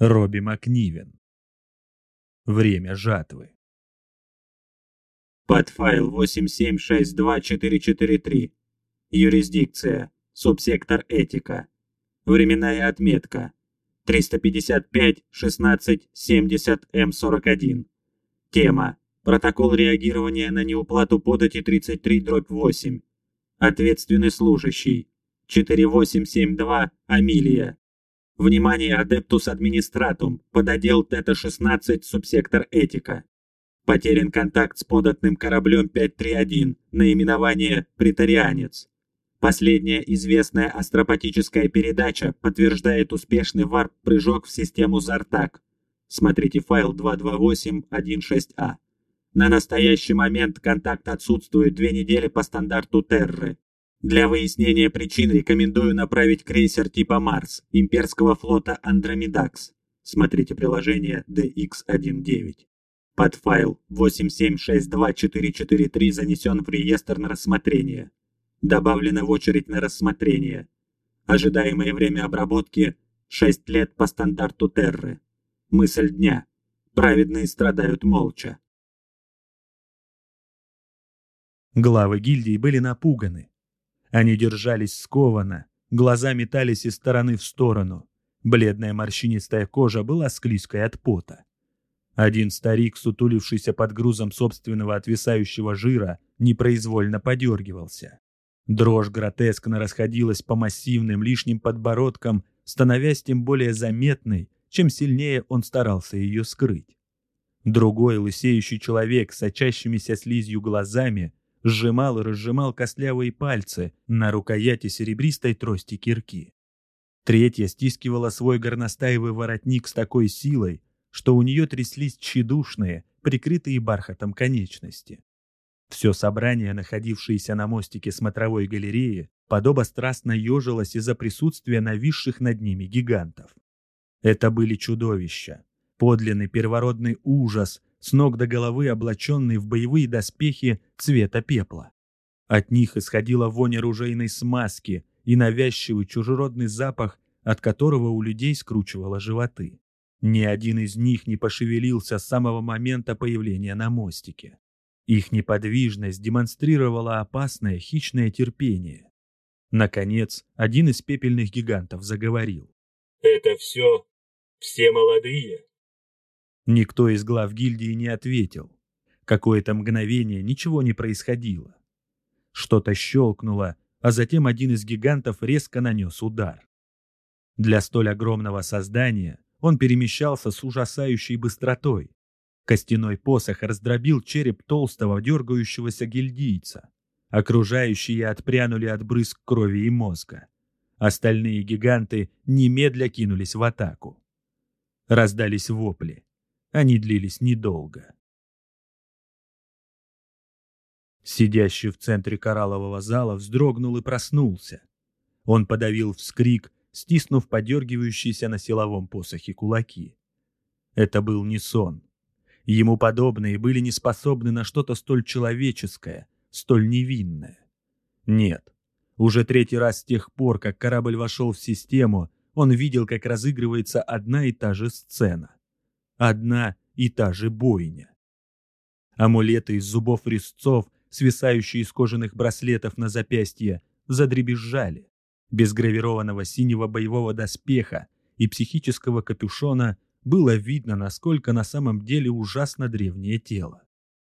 Робби Макнивен. Время жатвы. Подфайл 8762443. Юрисдикция. Субсектор этика. Временная отметка. 355-16-70-М41. Тема. Протокол реагирования на неуплату подати 33-8. Ответственный служащий. 4872 Амилия. Внимание, Адептус Администратум, подотдел Тета-16, субсектор Этика. Потерян контакт с податным кораблем 531, наименование «Претарианец». Последняя известная астропатическая передача подтверждает успешный варп-прыжок в систему Зартак. Смотрите файл 228.1.6а. На настоящий момент контакт отсутствует две недели по стандарту Терры. Для выяснения причин рекомендую направить крейсер типа Марс имперского флота Андромедакс. Смотрите приложение DX19. Подфайл 8762443 занесен в реестр на рассмотрение. Добавлено в очередь на рассмотрение. Ожидаемое время обработки – 6 лет по стандарту Терры. Мысль дня. Праведные страдают молча. Главы гильдии были напуганы. Они держались скованно, глаза метались из стороны в сторону. Бледная морщинистая кожа была склизкой от пота. Один старик, сутулившийся под грузом собственного отвисающего жира, непроизвольно подергивался. Дрожь гротескно расходилась по массивным лишним подбородкам, становясь тем более заметной, чем сильнее он старался ее скрыть. Другой лысеющий человек с сочащимися слизью глазами сжимал и разжимал костлявые пальцы на рукояти серебристой трости кирки. Третья стискивала свой горностаевый воротник с такой силой, что у нее тряслись тщедушные, прикрытые бархатом конечности. Все собрание, находившееся на мостике смотровой галереи, подобострастно ежилось из-за присутствия нависших над ними гигантов. Это были чудовища, подлинный первородный ужас, с ног до головы облаченный в боевые доспехи цвета пепла. От них исходила вонь оружейной смазки и навязчивый чужеродный запах, от которого у людей скручивало животы. Ни один из них не пошевелился с самого момента появления на мостике. Их неподвижность демонстрировала опасное хищное терпение. Наконец, один из пепельных гигантов заговорил. «Это все? Все молодые?» Никто из глав гильдии не ответил. Какое-то мгновение ничего не происходило. Что-то щелкнуло, а затем один из гигантов резко нанес удар. Для столь огромного создания он перемещался с ужасающей быстротой. Костяной посох раздробил череп толстого, дергающегося гильдийца. Окружающие отпрянули от брызг крови и мозга. Остальные гиганты немедля кинулись в атаку. Раздались вопли. Они длились недолго. Сидящий в центре кораллового зала вздрогнул и проснулся. Он подавил вскрик, стиснув подергивающиеся на силовом посохе кулаки. Это был не сон. Ему подобные были не способны на что-то столь человеческое, столь невинное. Нет, уже третий раз с тех пор, как корабль вошел в систему, он видел, как разыгрывается одна и та же сцена одна и та же бойня. Амулеты из зубов резцов, свисающие из кожаных браслетов на запястье, задребезжали. Без гравированного синего боевого доспеха и психического капюшона было видно, насколько на самом деле ужасно древнее тело.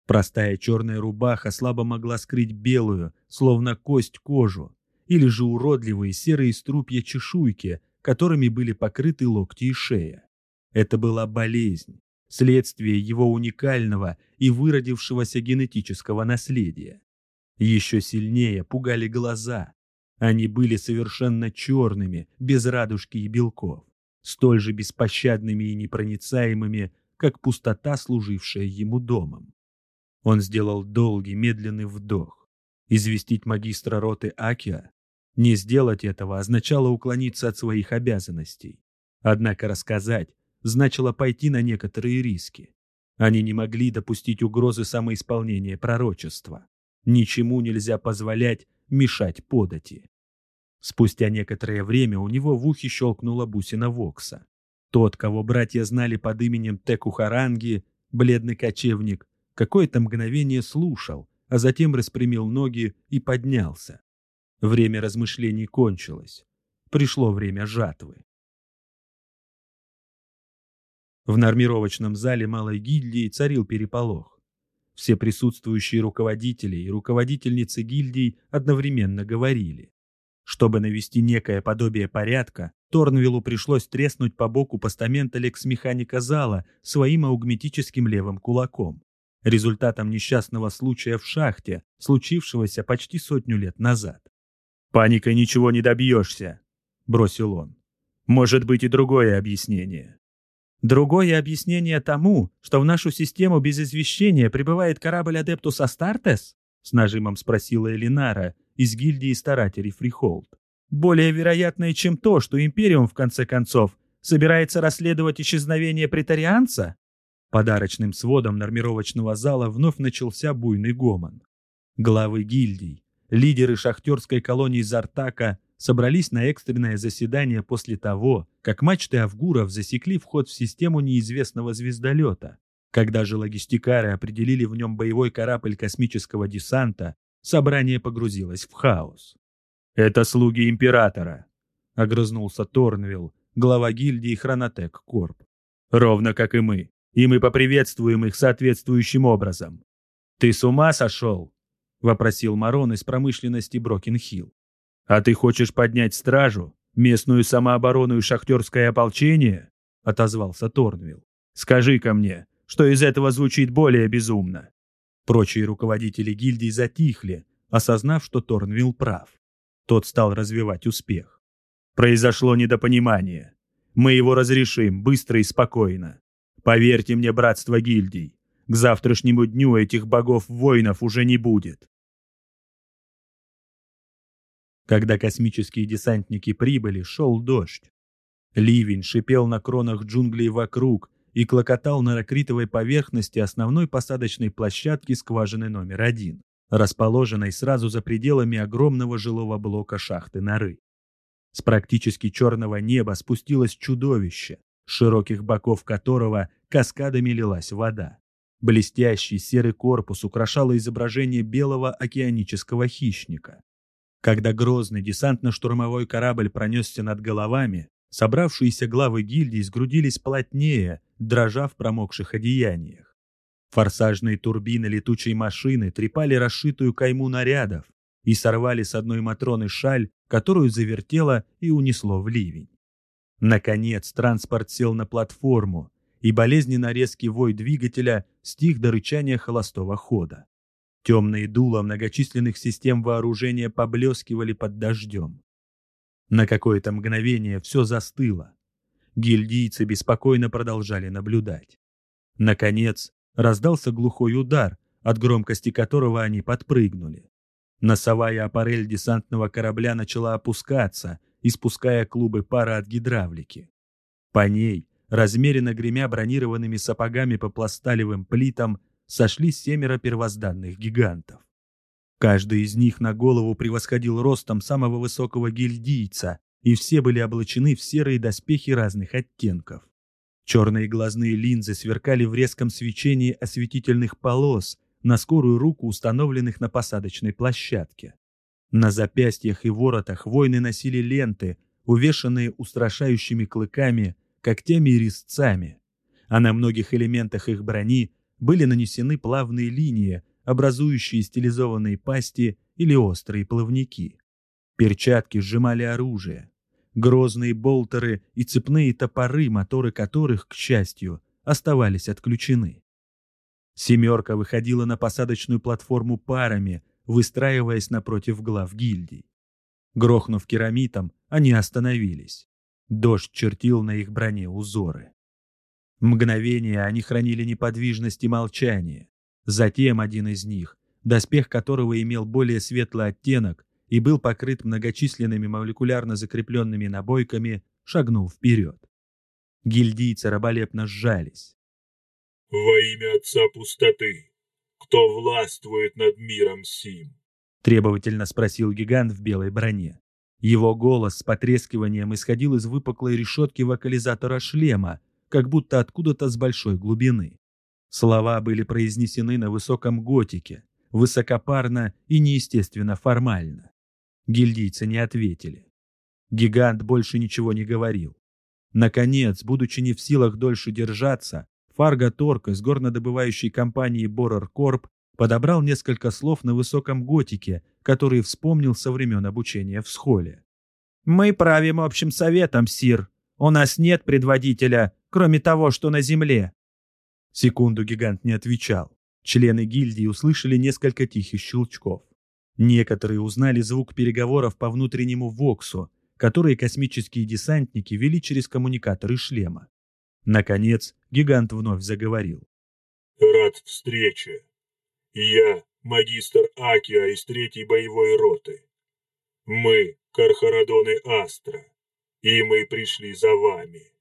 Простая черная рубаха слабо могла скрыть белую, словно кость кожу, или же уродливые серые струпья чешуйки, которыми были покрыты локти и шея. Это была болезнь, следствие его уникального и выродившегося генетического наследия. Еще сильнее пугали глаза. Они были совершенно черными, без радужки и белков, столь же беспощадными и непроницаемыми, как пустота, служившая ему домом. Он сделал долгий, медленный вдох. Известить магистра роты Акиа? Не сделать этого означало уклониться от своих обязанностей. Однако рассказать, значило пойти на некоторые риски. Они не могли допустить угрозы самоисполнения пророчества. Ничему нельзя позволять мешать подати. Спустя некоторое время у него в ухе щелкнула бусина Вокса. Тот, кого братья знали под именем Текухаранги, бледный кочевник, какое-то мгновение слушал, а затем распрямил ноги и поднялся. Время размышлений кончилось. Пришло время жатвы. В нормировочном зале малой гильдии царил переполох. Все присутствующие руководители и руководительницы гильдий одновременно говорили. Чтобы навести некое подобие порядка, Торнвиллу пришлось треснуть по боку постамента лекс-механика зала своим аугметическим левым кулаком. Результатом несчастного случая в шахте, случившегося почти сотню лет назад. «Паникой ничего не добьешься», — бросил он. «Может быть и другое объяснение». Другое объяснение тому, что в нашу систему без извещения прибывает корабль Адептус Астартес? С нажимом спросила Элинара из гильдии старателей Фрихолд. Более вероятное, чем то, что Империум, в конце концов, собирается расследовать исчезновение «Претарианца»? Под арочным сводом нормировочного зала вновь начался буйный гомон. Главы гильдий, лидеры шахтерской колонии Зартака собрались на экстренное заседание после того, как мачты Авгуров засекли вход в систему неизвестного звездолета. Когда же логистикары определили в нем боевой корабль космического десанта, собрание погрузилось в хаос. «Это слуги Императора», — огрызнулся Торнвилл, глава гильдии Хронотек Корп. «Ровно как и мы, и мы поприветствуем их соответствующим образом». «Ты с ума сошел?» — вопросил Марон из промышленности Брокенхилл. «А ты хочешь поднять стражу, местную самооборону и шахтерское ополчение?» — отозвался Торнвилл. «Скажи-ка мне, что из этого звучит более безумно?» Прочие руководители гильдии затихли, осознав, что Торнвилл прав. Тот стал развивать успех. «Произошло недопонимание. Мы его разрешим быстро и спокойно. Поверьте мне, братство гильдий, к завтрашнему дню этих богов-воинов уже не будет. Когда космические десантники прибыли, шел дождь. Ливень шипел на кронах джунглей вокруг и клокотал на ракритовой поверхности основной посадочной площадки скважины номер один, расположенной сразу за пределами огромного жилого блока шахты норы. С практически черного неба спустилось чудовище, широких боков которого каскадами лилась вода. Блестящий серый корпус украшало изображение белого океанического хищника. Когда грозный десантно-штурмовой корабль пронесся над головами, собравшиеся главы гильдии сгрудились плотнее, дрожа в промокших одеяниях. Форсажные турбины летучей машины трепали расшитую кайму нарядов и сорвали с одной Матроны шаль, которую завертело и унесло в ливень. Наконец транспорт сел на платформу, и болезненно резкий вой двигателя стих до рычания холостого хода. Темные дула многочисленных систем вооружения поблескивали под дождем. На какое-то мгновение все застыло. Гильдийцы беспокойно продолжали наблюдать. Наконец, раздался глухой удар, от громкости которого они подпрыгнули. Носовая аппарель десантного корабля начала опускаться, испуская клубы пара от гидравлики. По ней, размеренно гремя бронированными сапогами по пласталевым плитам, сошли семеро первозданных гигантов. Каждый из них на голову превосходил ростом самого высокого гильдийца, и все были облачены в серые доспехи разных оттенков. Черные глазные линзы сверкали в резком свечении осветительных полос на скорую руку, установленных на посадочной площадке. На запястьях и воротах воины носили ленты, увешанные устрашающими клыками, когтями и резцами, а на многих элементах их брони были нанесены плавные линии, образующие стилизованные пасти или острые плавники. Перчатки сжимали оружие. Грозные болтеры и цепные топоры, моторы которых, к счастью, оставались отключены. «семерка» выходила на посадочную платформу парами, выстраиваясь напротив глав гильдий. Грохнув керамитом, они остановились. Дождь чертил на их броне узоры. Мгновение они хранили неподвижность и молчание. Затем один из них, доспех которого имел более светлый оттенок и был покрыт многочисленными молекулярно закрепленными набойками, шагнул вперед. Гильдийцы раболепно сжались. «Во имя Отца Пустоты, кто властвует над миром сим?» Требовательно спросил гигант в белой броне. Его голос с потрескиванием исходил из выпуклой решетки вокализатора шлема, как будто откуда-то с большой глубины. Слова были произнесены на высоком готике, высокопарно и неестественно формально. Гильдийцы не ответили. Гигант больше ничего не говорил. Наконец, будучи не в силах дольше держаться, Фарго Торг из горнодобывающей компании Борер Корп подобрал несколько слов на высоком готике, которые вспомнил со времен обучения в схоле. «Мы правим общим советом, Сир. У нас нет предводителя, кроме того, что на земле». Секунду гигант не отвечал. Члены гильдии услышали несколько тихих щелчков. Некоторые узнали звук переговоров по внутреннему ВОКСу, которые космические десантники вели через коммуникаторы шлема. Наконец, гигант вновь заговорил. «Рад встрече. Я магистр Акиа из третьей боевой роты. Мы Кархарадоны Астра, и мы пришли за вами».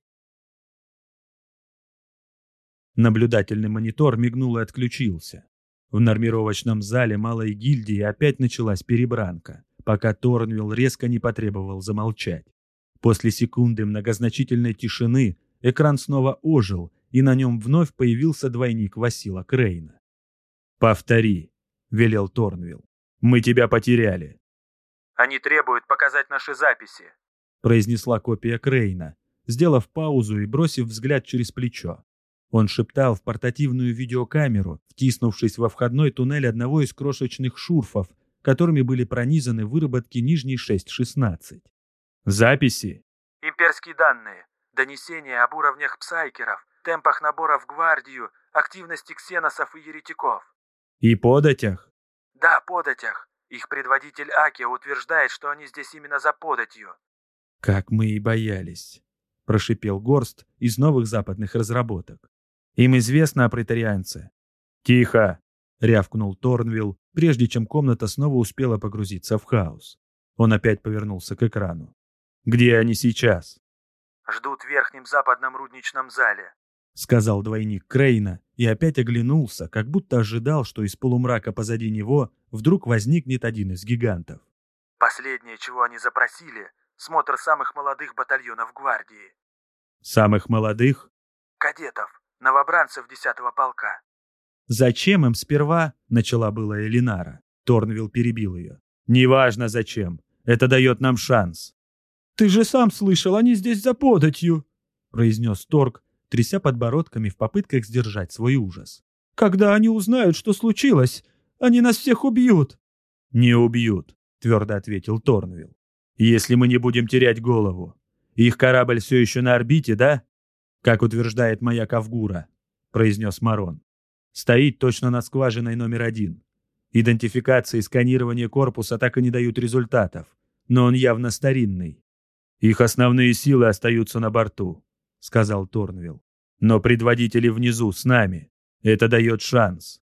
Наблюдательный монитор мигнул и отключился. В нормировочном зале малой гильдии опять началась перебранка, пока Торнвилл резко не потребовал замолчать. После секунды многозначительной тишины экран снова ожил, и на нем вновь появился двойник Васила Крейна. «Повтори», — велел Торнвилл. «Мы тебя потеряли». «Они требуют показать наши записи», — произнесла копия Крейна, сделав паузу и бросив взгляд через плечо. Он шептал в портативную видеокамеру, втиснувшись во входной туннель одного из крошечных шурфов, которыми были пронизаны выработки нижней 6.16. «Записи?» «Имперские данные. Донесения об уровнях псайкеров, темпах набора в гвардию, активности ксеносов и еретиков». «И податях?» «Да, податях. Их предводитель Аки утверждает, что они здесь именно за податью». «Как мы и боялись», — прошипел Горст из новых западных разработок. Им известно о претарианце». «Тихо!» — рявкнул Торнвилл, прежде чем комната снова успела погрузиться в хаос. Он опять повернулся к экрану. «Где они сейчас?» «Ждут в верхнем западном рудничном зале», — сказал двойник Крейна и опять оглянулся, как будто ожидал, что из полумрака позади него вдруг возникнет один из гигантов. «Последнее, чего они запросили — смотр самых молодых батальонов гвардии». «Самых молодых?» «Кадетов новобранцев десятого полка. «Зачем им сперва?» — начала была Элинара. Торнвилл перебил ее. «Неважно зачем. Это дает нам шанс». «Ты же сам слышал, они здесь за податью!» — произнес Торг, тряся подбородками в попытках сдержать свой ужас. «Когда они узнают, что случилось, они нас всех убьют!» «Не убьют», — твердо ответил Торнвилл. «Если мы не будем терять голову. Их корабль все еще на орбите, да? Как утверждает моя Кавгура», — произнес Марон. «Стоит точно над скважиной номер один. Идентификация и сканирование корпуса так и не дают результатов, но он явно старинный. Их основные силы остаются на борту», — сказал Торнвилл. «Но предводители внизу, с нами. Это дает шанс».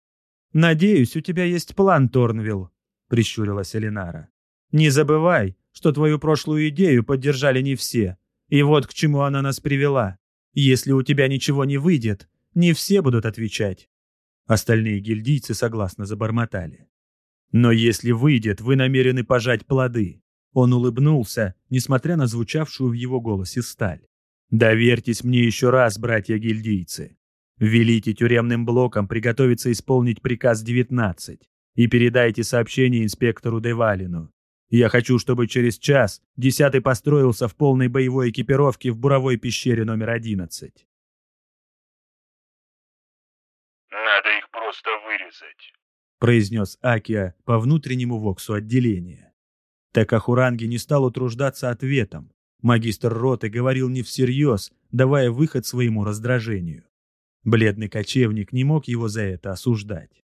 «Надеюсь, у тебя есть план, Торнвилл», — прищурилась Элинара. «Не забывай, что твою прошлую идею поддержали не все, и вот к чему она нас привела. Если у тебя ничего не выйдет, не все будут отвечать. Остальные гильдийцы согласно забормотали. Но если выйдет, вы намерены пожать плоды. Он улыбнулся, несмотря на звучавшую в его голосе сталь. Доверьтесь мне еще раз, братья-гильдийцы. Велите тюремным блокам приготовиться исполнить приказ 19 и передайте сообщение инспектору Девалину. Я хочу, чтобы через час десятый построился в полной боевой экипировке в буровой пещере номер одиннадцать. «Надо их просто вырезать», — произнес Акия по внутреннему воксу отделения. Такахуранги не стал утруждаться ответом. Магистр роты говорил не всерьез, давая выход своему раздражению. Бледный кочевник не мог его за это осуждать.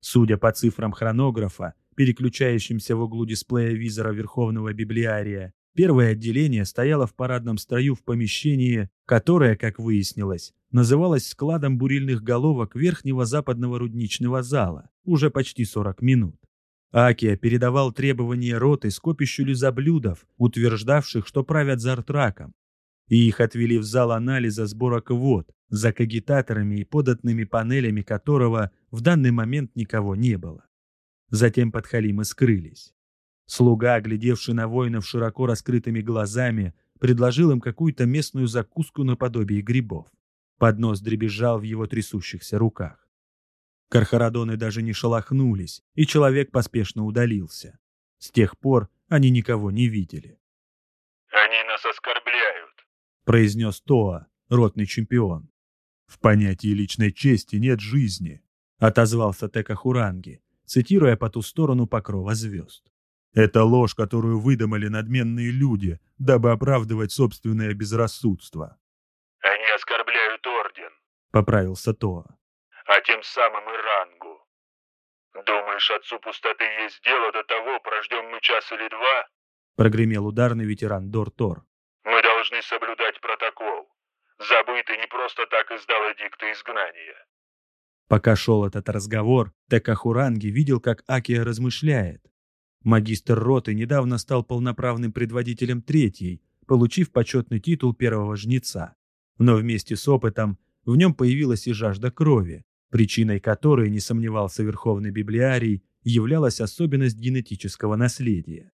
Судя по цифрам хронографа, переключающимся в углу дисплея визора Верховного Библиария, первое отделение стояло в парадном строю в помещении, которое, как выяснилось, называлось складом бурильных головок верхнего западного рудничного зала уже почти 40 минут. Акия передавал требования роты скопищу лизоблюдов, утверждавших, что правят Зартраком, и их отвели в зал анализа сборок вод, за кагитаторами и податными панелями которого в данный момент никого не было. Затем подхалимы скрылись. Слуга, глядевший на воинов широко раскрытыми глазами, предложил им какую-то местную закуску наподобие грибов. Поднос дребезжал в его трясущихся руках. Кархарадоны даже не шелохнулись, и человек поспешно удалился. С тех пор они никого не видели. Они нас оскорбляют. Произнес Тоа, ротный чемпион. В понятии личной чести нет жизни, отозвался Тека Хуранги, цитируя по ту сторону покрова звезд. Это ложь, которую выдумали надменные люди, дабы оправдывать собственное безрассудство. Они оскорбляют орден, поправился Тоа. А тем самым и рангу. Думаешь, отцу пустоты есть дело до того, прождем мы час или два? Прогремел ударный ветеран Дор-Тор. Мы должны соблюдать протокол. Забытый не просто так издал эдикты изгнания. Пока шел этот разговор, Текахуранги видел, как Акия размышляет. Магистр роты недавно стал полноправным предводителем третьей, получив почетный титул первого жнеца. Но вместе с опытом в нем появилась и жажда крови, причиной которой, не сомневался Верховный Библиарий, являлась особенность генетического наследия.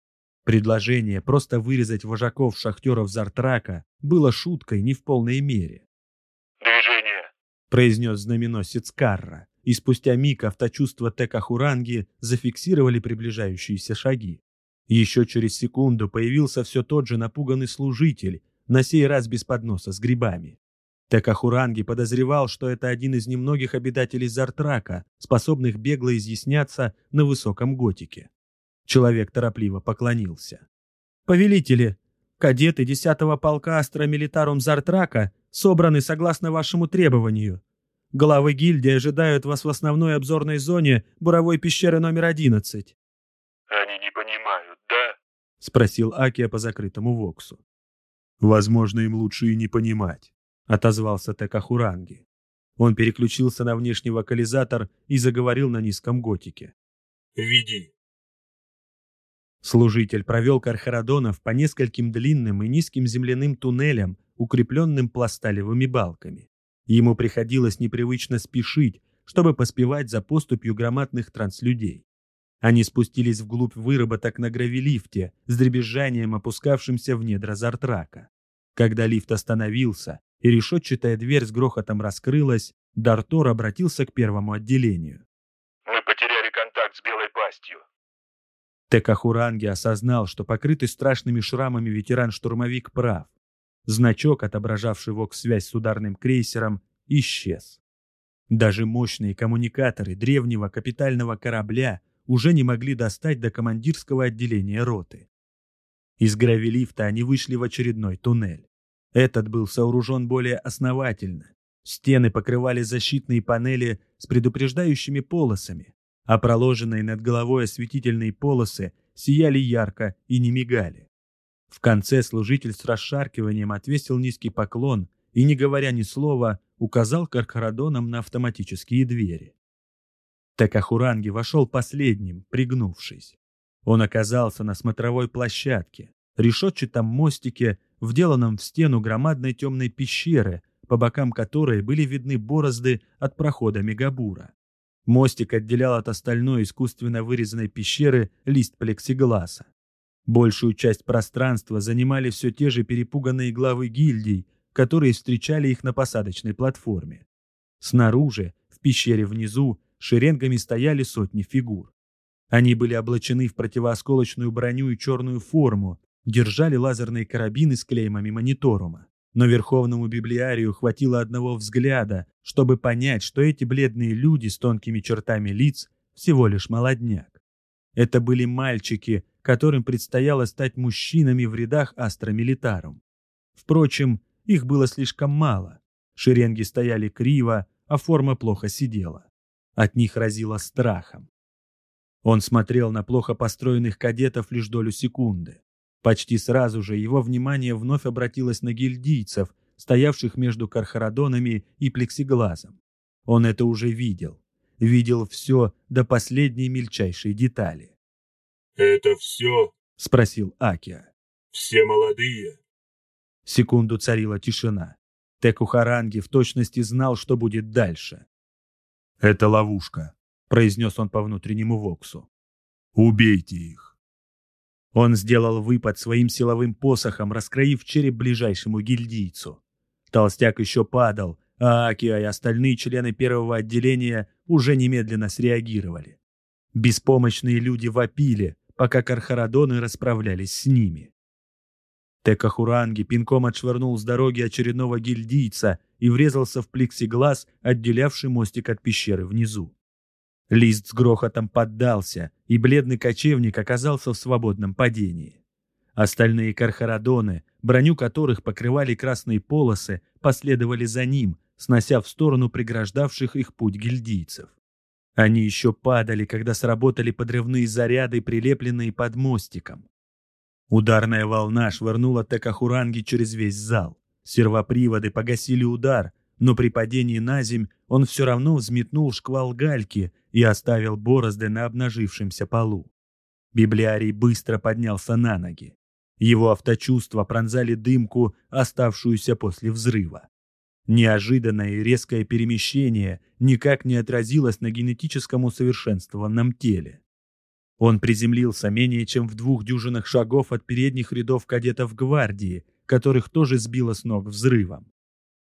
Предложение просто вырезать вожаков шахтеров Зартрака было шуткой не в полной мере. Произнес знаменосец Карра и спустя миг авточувства Текахуранги зафиксировали приближающиеся шаги. Еще через секунду появился все тот же напуганный служитель, на сей раз без подноса с грибами. Те Кахуранги подозревал, что это один из немногих обитателей Зартака, способных бегло изъясняться на высоком готике. Человек торопливо поклонился. «Повелители, кадеты 10-го полка Астра Милитарум Зартака собраны согласно вашему требованию. Главы гильдии ожидают вас в основной обзорной зоне буровой пещеры номер 11. Они не понимают, да? Спросил Акия по закрытому воксу. Возможно, им лучше и не понимать, отозвался Текахуранги. Он переключился на внешний вокализатор и заговорил на низком готике. «Веди». Служитель провел Кархарадонов по нескольким длинным и низким земляным туннелям, укрепленным пласталевыми балками. Ему приходилось непривычно спешить, чтобы поспевать за поступью громадных транслюдей. Они спустились вглубь выработок на гравилифте с дребезжанием, опускавшимся в недра Зартрака. Когда лифт остановился и решетчатая дверь с грохотом раскрылась, Дартор обратился к первому отделению. «Мы потеряли контакт с белой пастью». Текахуранги осознал, что покрытый страшными шрамами ветеран-штурмовик прав. Значок, отображавший ВОКС-связь с ударным крейсером, исчез. Даже мощные коммуникаторы древнего капитального корабля уже не могли достать до командирского отделения роты. Из гравилифта они вышли в очередной туннель. Этот был сооружен более основательно. Стены покрывали защитные панели с предупреждающими полосами, а проложенные над головой осветительные полосы сияли ярко и не мигали. В конце служитель с расшаркиванием отвесил низкий поклон и, не говоря ни слова, указал Каркарадоном на автоматические двери. Такахуранги вошел последним, пригнувшись. Он оказался на смотровой площадке, решетчатом мостике, вделанном в стену громадной темной пещеры, по бокам которой были видны борозды от прохода Мегабура. Мостик отделял от остальной искусственно вырезанной пещеры лист плексигласа. Большую часть пространства занимали все те же перепуганные главы гильдий, которые встречали их на посадочной платформе. Снаружи, в пещере внизу, шеренгами стояли сотни фигур. Они были облачены в противоосколочную броню и черную форму, держали лазерные карабины с клеймами Муниторума. Но Верховному Библиарию хватило одного взгляда, чтобы понять, что эти бледные люди с тонкими чертами лиц всего лишь молодняк. Это были мальчики, которым предстояло стать мужчинами в рядах Астра Милитарум. Впрочем, их было слишком мало. Шеренги стояли криво, а форма плохо сидела. От них разило страхом. Он смотрел на плохо построенных кадетов лишь долю секунды. Почти сразу же его внимание вновь обратилось на гильдийцев, стоявших между кархарадонами и плексиглазом. Он это уже видел. Видел все до последней мельчайшей детали. «Это все?» — спросил Акия. «Все молодые?» Секунду царила тишина. Текухаранги в точности знал, что будет дальше. «Это ловушка», — произнес он по внутреннему воксу. «Убейте их». Он сделал выпад своим силовым посохом, раскроив череп ближайшему гильдийцу. Толстяк еще падал, а Акиа и остальные члены первого отделения уже немедленно среагировали. Беспомощные люди вопили, пока кархарадоны расправлялись с ними. Текахуранги пинком отшвырнул с дороги очередного гильдийца и врезался в плексиглаз, отделявший мостик от пещеры внизу. Лист с грохотом поддался, и бледный кочевник оказался в свободном падении. Остальные кархарадоны, броню которых покрывали красные полосы, последовали за ним, снося в сторону преграждавших их путь гильдийцев. Они еще падали, когда сработали подрывные заряды, прилепленные под мостиком. Ударная волна швырнула Текахуранги через весь зал. Сервоприводы погасили удар, но при падении на земь он все равно взметнул шквал гальки и оставил борозды на обнажившемся полу. Библиарий быстро поднялся на ноги. Его авточувства пронзали дымку, оставшуюся после взрыва. Неожиданное и резкое перемещение никак не отразилось на генетическом усовершенствованном теле. Он приземлился менее чем в двух дюжинах шагов от передних рядов кадетов гвардии, которых тоже сбило с ног взрывом.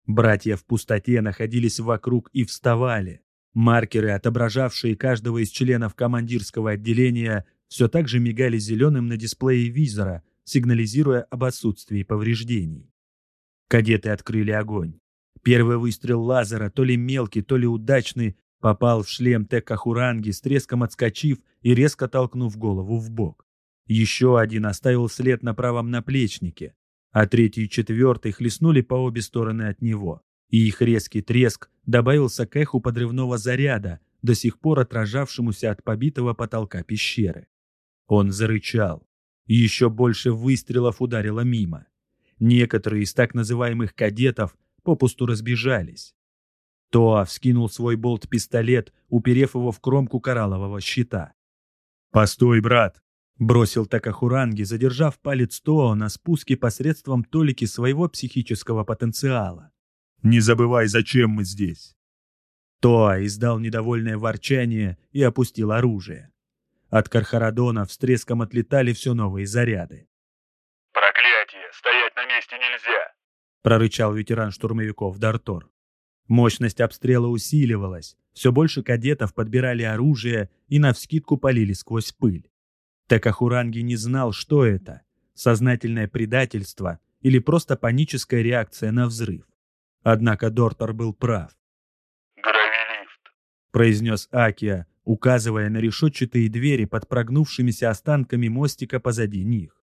Братья в пустоте находились вокруг и вставали. Маркеры, отображавшие каждого из членов командирского отделения, все так же мигали зеленым на дисплее визора, сигнализируя об отсутствии повреждений. Кадеты открыли огонь. Первый выстрел лазера, то ли мелкий, то ли удачный, Попал в шлем Тека Хуранги, с треском отскочив и резко толкнув голову в бок. Еще один оставил след на правом наплечнике, а третий и четвертый хлестнули по обе стороны от него. И их резкий треск добавился к эху подрывного заряда, до сих пор отражавшемуся от побитого потолка пещеры. Он зарычал. Еще больше выстрелов ударило мимо. Некоторые из так называемых кадетов попусту разбежались. Тоа вскинул свой болт-пистолет, уперев его в кромку кораллового щита. «Постой, брат!» — бросил Такахуранги, задержав палец Тоа на спуске посредством толики своего психического потенциала. «Не забывай, зачем мы здесь!» Тоа издал недовольное ворчание и опустил оружие. От Кархарадона с треском отлетали все новые заряды. «Проклятие! Стоять на месте нельзя!» — прорычал ветеран штурмовиков Дартор. Мощность обстрела усиливалась, все больше кадетов подбирали оружие и навскидку полили сквозь пыль. Такахуранги не знал, что это – сознательное предательство или просто паническая реакция на взрыв. Однако Дортор был прав. «Гравилифт», – произнес Акия, указывая на решетчатые двери под прогнувшимися останками мостика позади них.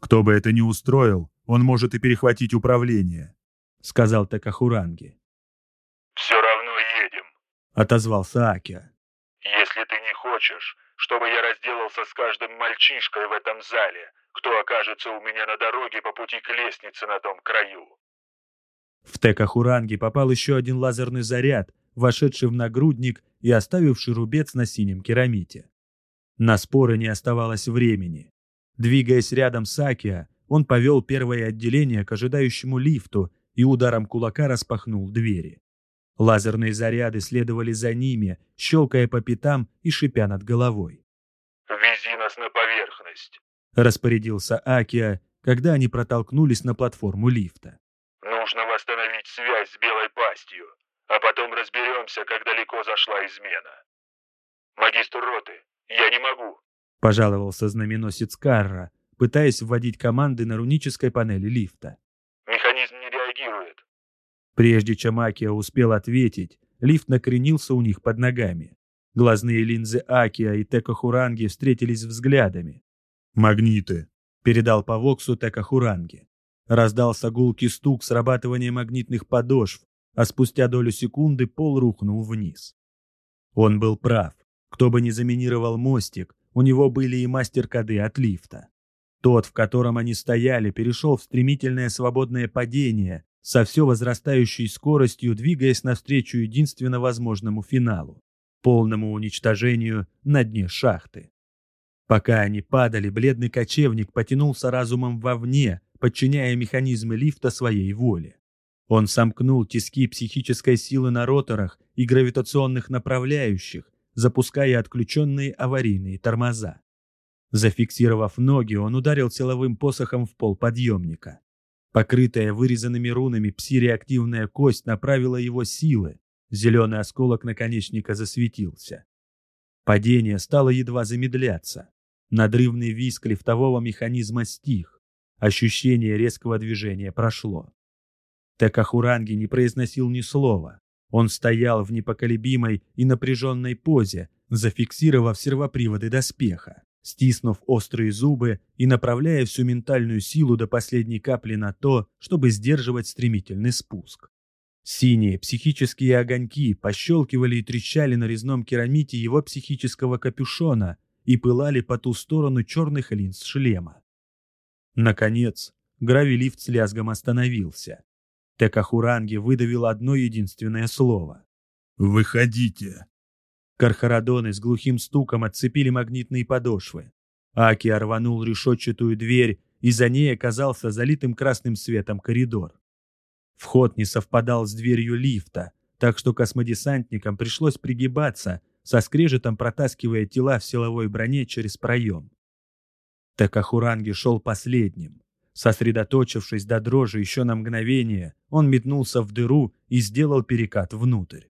«Кто бы это ни устроил, он может и перехватить управление», — сказал Такахуранги. «Все равно едем», — отозвался Акия. «Если ты не хочешь, чтобы я разделался с каждым мальчишкой в этом зале, кто окажется у меня на дороге по пути к лестнице на том краю». В Текахуранги попал еще один лазерный заряд, вошедший в нагрудник и оставивший рубец на синем керамите. На споры не оставалось времени. Двигаясь рядом с Акия, он повел первое отделение к ожидающему лифту и ударом кулака распахнул двери. Лазерные заряды следовали за ними, щелкая по пятам и шипя над головой. «Вези нас на поверхность», — распорядился Акия, когда они протолкнулись на платформу лифта. «Нужно восстановить связь с белой пастью, а потом разберемся, как далеко зашла измена. Магистр роты, я не могу», — пожаловался знаменосец Карра, пытаясь вводить команды на рунической панели лифта. «Механизм не реагирует. Прежде чем Акия успел ответить, лифт накренился у них под ногами. Глазные линзы Акия и Текахуранги встретились взглядами. «Магниты», — передал по Воксу Текахуранги. Раздался гулкий стук срабатывания магнитных подошв, а спустя долю секунды пол рухнул вниз. Он был прав. Кто бы ни заминировал мостик, у него были и мастер-коды от лифта. Тот, в котором они стояли, перешел в стремительное свободное падение, со все возрастающей скоростью двигаясь навстречу единственно возможному финалу — полному уничтожению на дне шахты. Пока они падали, бледный кочевник потянулся разумом вовне, подчиняя механизмы лифта своей воле. Он сомкнул тиски психической силы на роторах и гравитационных направляющих, запуская отключенные аварийные тормоза. Зафиксировав ноги, он ударил силовым посохом в пол подъемника. Покрытая вырезанными рунами пси-реактивная кость направила его силы. Зеленый осколок наконечника засветился. Падение стало едва замедляться. Надрывный визг лифтового механизма стих. Ощущение резкого движения прошло. Такахуранги не произносил ни слова. Он стоял в непоколебимой и напряженной позе, зафиксировав сервоприводы доспеха стиснув острые зубы и направляя всю ментальную силу до последней капли на то, чтобы сдерживать стремительный спуск. Синие психические огоньки пощелкивали и трещали на резном керамите его психического капюшона и пылали по ту сторону черных линз шлема. Наконец, гравилифт с лязгом остановился. Текахуранги выдавил одно единственное слово. «Выходите!» Кархарадоны с глухим стуком отцепили магнитные подошвы. Аки рванул решетчатую дверь, и за ней оказался залитым красным светом коридор. Вход не совпадал с дверью лифта, так что космодесантникам пришлось пригибаться, со скрежетом протаскивая тела в силовой броне через проем. Такахуранги шел последним. Сосредоточившись до дрожи еще на мгновение, он метнулся в дыру и сделал перекат внутрь.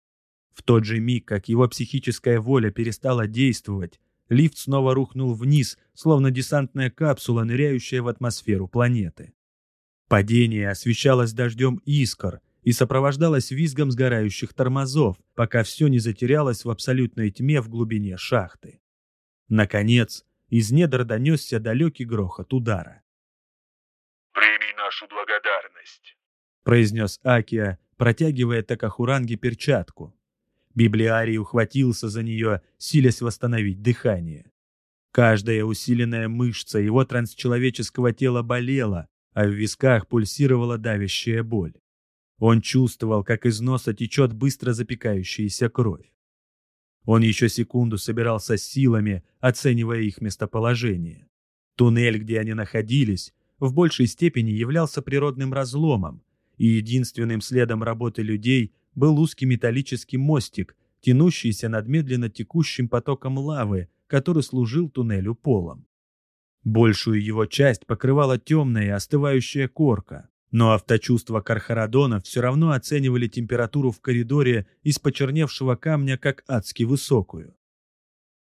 В тот же миг, как его психическая воля перестала действовать, лифт снова рухнул вниз, словно десантная капсула, ныряющая в атмосферу планеты. Падение освещалось дождем искр и сопровождалось визгом сгорающих тормозов, пока все не затерялось в абсолютной тьме в глубине шахты. Наконец, из недр донесся далекий грохот удара. «Прими нашу благодарность», — произнес Акия, протягивая Такахуранге перчатку. Библиарий ухватился за нее, силясь восстановить дыхание. Каждая усиленная мышца его трансчеловеческого тела болела, а в висках пульсировала давящая боль. Он чувствовал, как из носа течет быстро запекающаяся кровь. Он еще секунду собирался силами, оценивая их местоположение. Туннель, где они находились, в большей степени являлся природным разломом, и единственным следом работы людей был узкий металлический мостик, тянущийся над медленно текущим потоком лавы, который служил туннелю полом. Большую его часть покрывала темная остывающая корка, но авточувства Кархарадона все равно оценивали температуру в коридоре из почерневшего камня как адски высокую.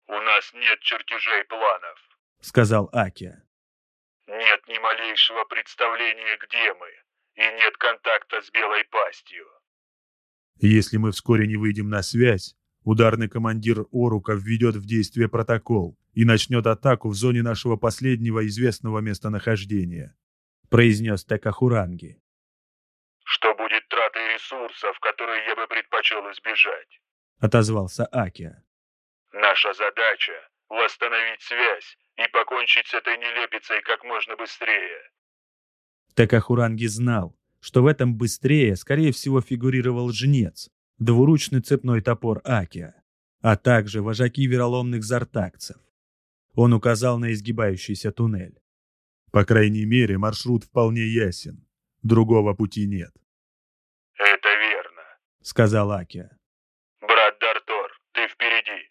«У нас нет чертежей планов», — сказал Акия. «Нет ни малейшего представления, где мы, и нет контакта с белой пастью. Если мы вскоре не выйдем на связь, ударный командир Орука введет в действие протокол и начнет атаку в зоне нашего последнего известного местонахождения», — произнес Такахуранги. «Что будет тратой ресурсов, которые я бы предпочел избежать?» — отозвался Акия. «Наша задача — восстановить связь и покончить с этой нелепицей как можно быстрее». Такахуранги знал, что в этом быстрее, скорее всего, фигурировал жнец, двуручный цепной топор Акия, а также вожаки вероломных зартакцев. Он указал на изгибающийся туннель. По крайней мере, маршрут вполне ясен. Другого пути нет. «Это верно», — сказал Акия. «Брат Дартор, ты впереди».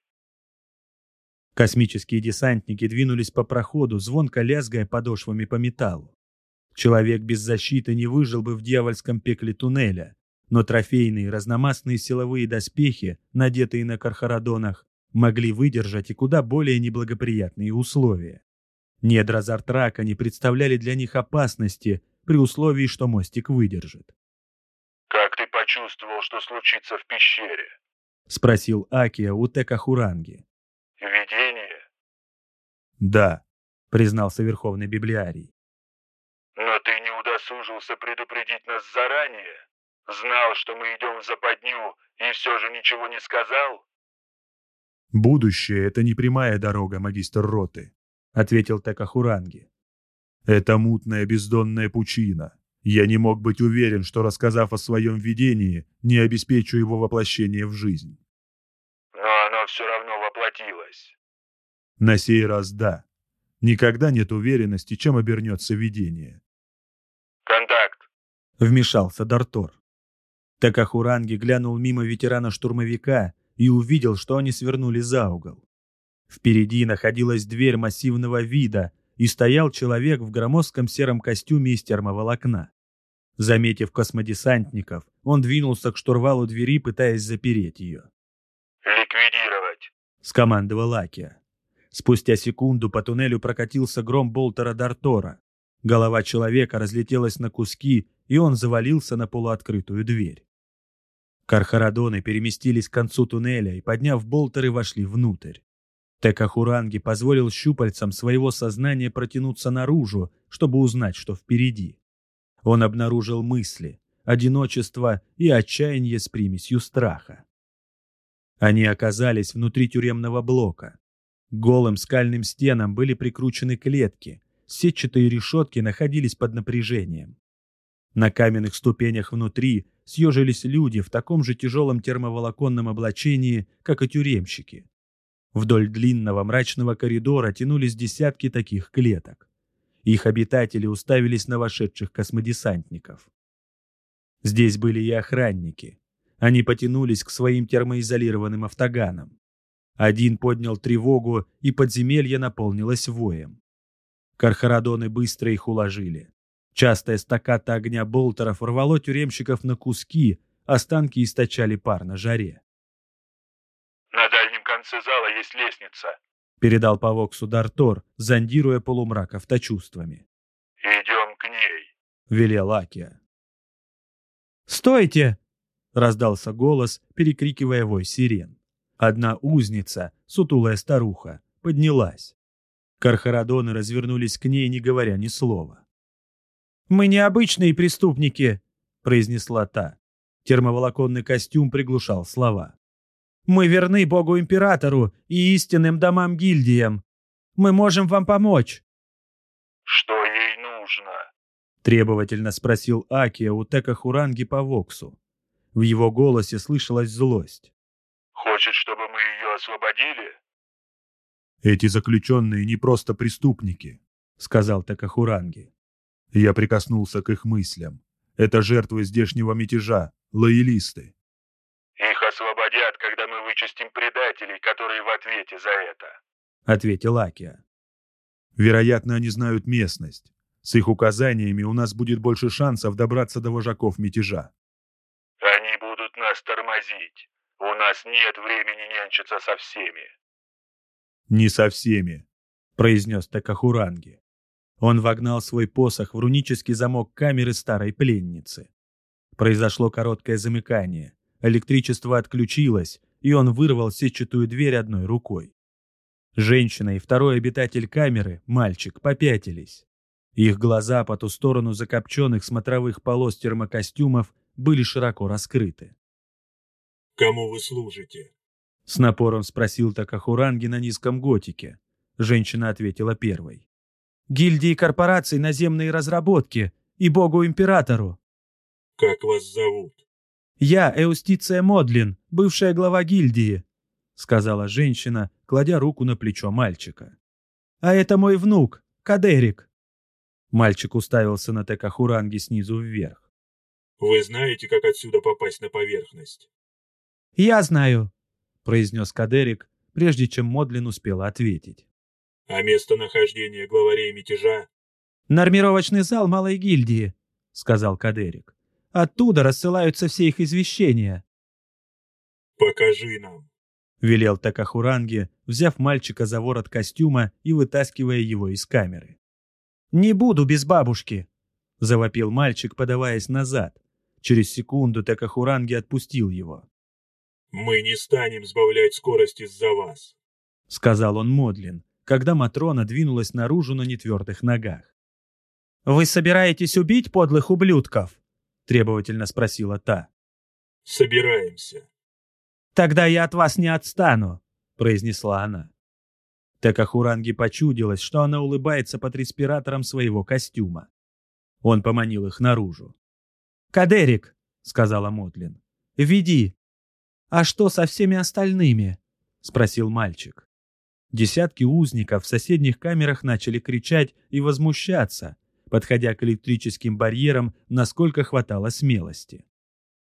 Космические десантники двинулись по проходу, звонко лязгая подошвами по металлу. Человек без защиты не выжил бы в дьявольском пекле туннеля, но трофейные разномастные силовые доспехи, надетые на кархарадонах, могли выдержать и куда более неблагоприятные условия. Недра Зартрака не представляли для них опасности при условии, что мостик выдержит. «Как ты почувствовал, что случится в пещере?» — спросил Акия у Текахуранги. «Видение?» «Да», — признался Верховный Библиарий. «Но ты не удосужился предупредить нас заранее? Знал, что мы идем в западню, и все же ничего не сказал?» «Будущее — это не прямая дорога, магистр роты», — ответил Такахуранги. «Это мутная бездонная пучина. Я не мог быть уверен, что, рассказав о своем видении, не обеспечу его воплощение в жизнь». «Но оно все равно воплотилось». «На сей раз да. Никогда нет уверенности, чем обернется видение. «Контакт!» — вмешался Дартор. Такахуранги глянул мимо ветерана-штурмовика и увидел, что они свернули за угол. Впереди находилась дверь массивного вида, и стоял человек в громоздком сером костюме из термоволокна. Заметив космодесантников, он двинулся к штурвалу двери, пытаясь запереть ее. «Ликвидировать!» — скомандовал Акия. Спустя секунду по туннелю прокатился гром болтера Дартора. Голова человека разлетелась на куски, и он завалился на полуоткрытую дверь. Кархарадоны переместились к концу туннеля и, подняв болтеры, вошли внутрь. Текахуранги позволил щупальцам своего сознания протянуться наружу, чтобы узнать, что впереди. Он обнаружил мысли, одиночество и отчаяние с примесью страха. Они оказались внутри тюремного блока. К голым скальным стенам были прикручены клетки, сетчатые решетки находились под напряжением. На каменных ступенях внутри съежились люди в таком же тяжелом термоволоконном облачении, как и тюремщики. Вдоль длинного мрачного коридора тянулись десятки таких клеток. Их обитатели уставились на вошедших космодесантников. Здесь были и охранники. Они потянулись к своим термоизолированным автоганам. Один поднял тревогу, и подземелье наполнилось воем. Кархарадоны быстро их уложили. Частая стаката огня болтеров рвало тюремщиков на куски, останки источали пар на жаре. «На дальнем конце зала есть лестница», — передал по Воксу Дартор, зондируя полумрак авточувствами. «Идем к ней», — велел Акия. «Стойте!» — раздался голос, перекрикивая вой сирен. Одна узница, сутулая старуха, поднялась. Кархарадоны развернулись к ней, не говоря ни слова. «Мы не обычные преступники», — произнесла та. Термоволоконный костюм приглушал слова. «Мы верны Богу-Императору и истинным домам гильдиям. Мы можем вам помочь». «Что ей нужно?» — требовательно спросил Акия у Тека Хуранги по Воксу. В его голосе слышалась злость. «Хочет, чтобы мы ее освободили?» «Эти заключенные не просто преступники», — сказал Такахуранги. Я прикоснулся к их мыслям. Это жертвы здешнего мятежа, лоялисты. «Их освободят, когда мы вычистим предателей, которые в ответе за это», — ответил Акия. «Вероятно, они знают местность. С их указаниями у нас будет больше шансов добраться до вожаков мятежа». «Они будут нас тормозить. У нас нет времени нянчиться со всеми». «Не со всеми», — произнес Такахуранги. Он вогнал свой посох в рунический замок камеры старой пленницы. Произошло короткое замыкание. Электричество отключилось, и он вырвал сетчатую дверь одной рукой. Женщина и второй обитатель камеры, мальчик, попятились. Их глаза по ту сторону закопченных смотровых полос термокостюмов были широко раскрыты. «Кому вы служите?» С напором спросил Такахуранги на низком готике. Женщина ответила первой гильдии корпораций наземные разработки и богу-императору. «Как вас зовут?» «Я Эустиция Модлин, бывшая глава гильдии», — сказала женщина, кладя руку на плечо мальчика. «А это мой внук, Кадерик». Мальчик уставился на Текахуранги снизу вверх. «Вы знаете, как отсюда попасть на поверхность?» «Я знаю», — произнес Кадерик, прежде чем Модлин успела ответить. А местонахождение главарей мятежа? Нормировочный зал Малой гильдии, сказал Кадерик. Оттуда рассылаются все их извещения. Покажи нам, велел Такахуранги, взяв мальчика за ворот костюма и вытаскивая его из камеры. «Не буду без бабушки!» — завопил мальчик, подаваясь назад. Через секунду Такахуранги отпустил его. «Мы не станем сбавлять скорость из-за вас», — сказал он Модлин, когда Матрона двинулась наружу на нетвердых ногах. «Вы собираетесь убить подлых ублюдков?» — требовательно спросила та. «Собираемся». «Тогда я от вас не отстану», — произнесла она. Такахуранги почудилось, что она улыбается под респиратором своего костюма. Он поманил их наружу. «Кадерик», — сказала Мотлин, — «веди». «А что со всеми остальными?» — спросил мальчик. Десятки узников в соседних камерах начали кричать и возмущаться, подходя к электрическим барьерам, насколько хватало смелости.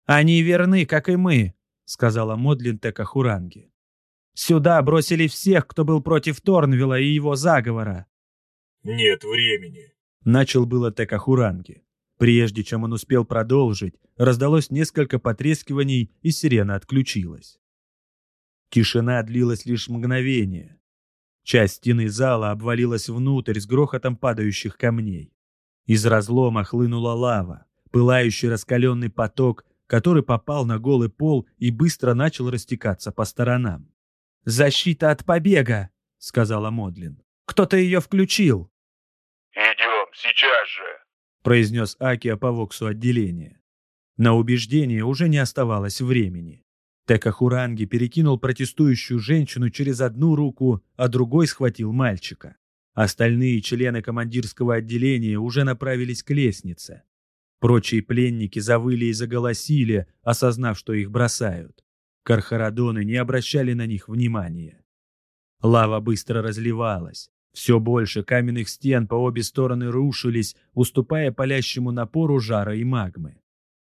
«Они верны, как и мы», — сказала Модлин Текахуранги. Сюда бросили всех, кто был против Торнвилла и его заговора. Нет времени. Начал было Текахуранги. Прежде чем он успел продолжить, раздалось несколько потрескиваний, и сирена отключилась. Тишина длилась лишь мгновение. Часть стены зала обвалилась внутрь с грохотом падающих камней. Из разлома хлынула лава, пылающий раскаленный поток, который попал на голый пол и быстро начал растекаться по сторонам. «Защита от побега!» — сказала Модлин. «Кто-то ее включил!» «Идем, сейчас же!» — произнес Акия по воксу отделения. На убеждение уже не оставалось времени. Текахуранги перекинул протестующую женщину через одну руку, а другой схватил мальчика. Остальные члены командирского отделения уже направились к лестнице. Прочие пленники завыли и заголосили, осознав, что их бросают. Кархарадоны не обращали на них внимания. Лава быстро разливалась. Все больше каменных стен по обе стороны рушились, уступая палящему напору жара и магмы.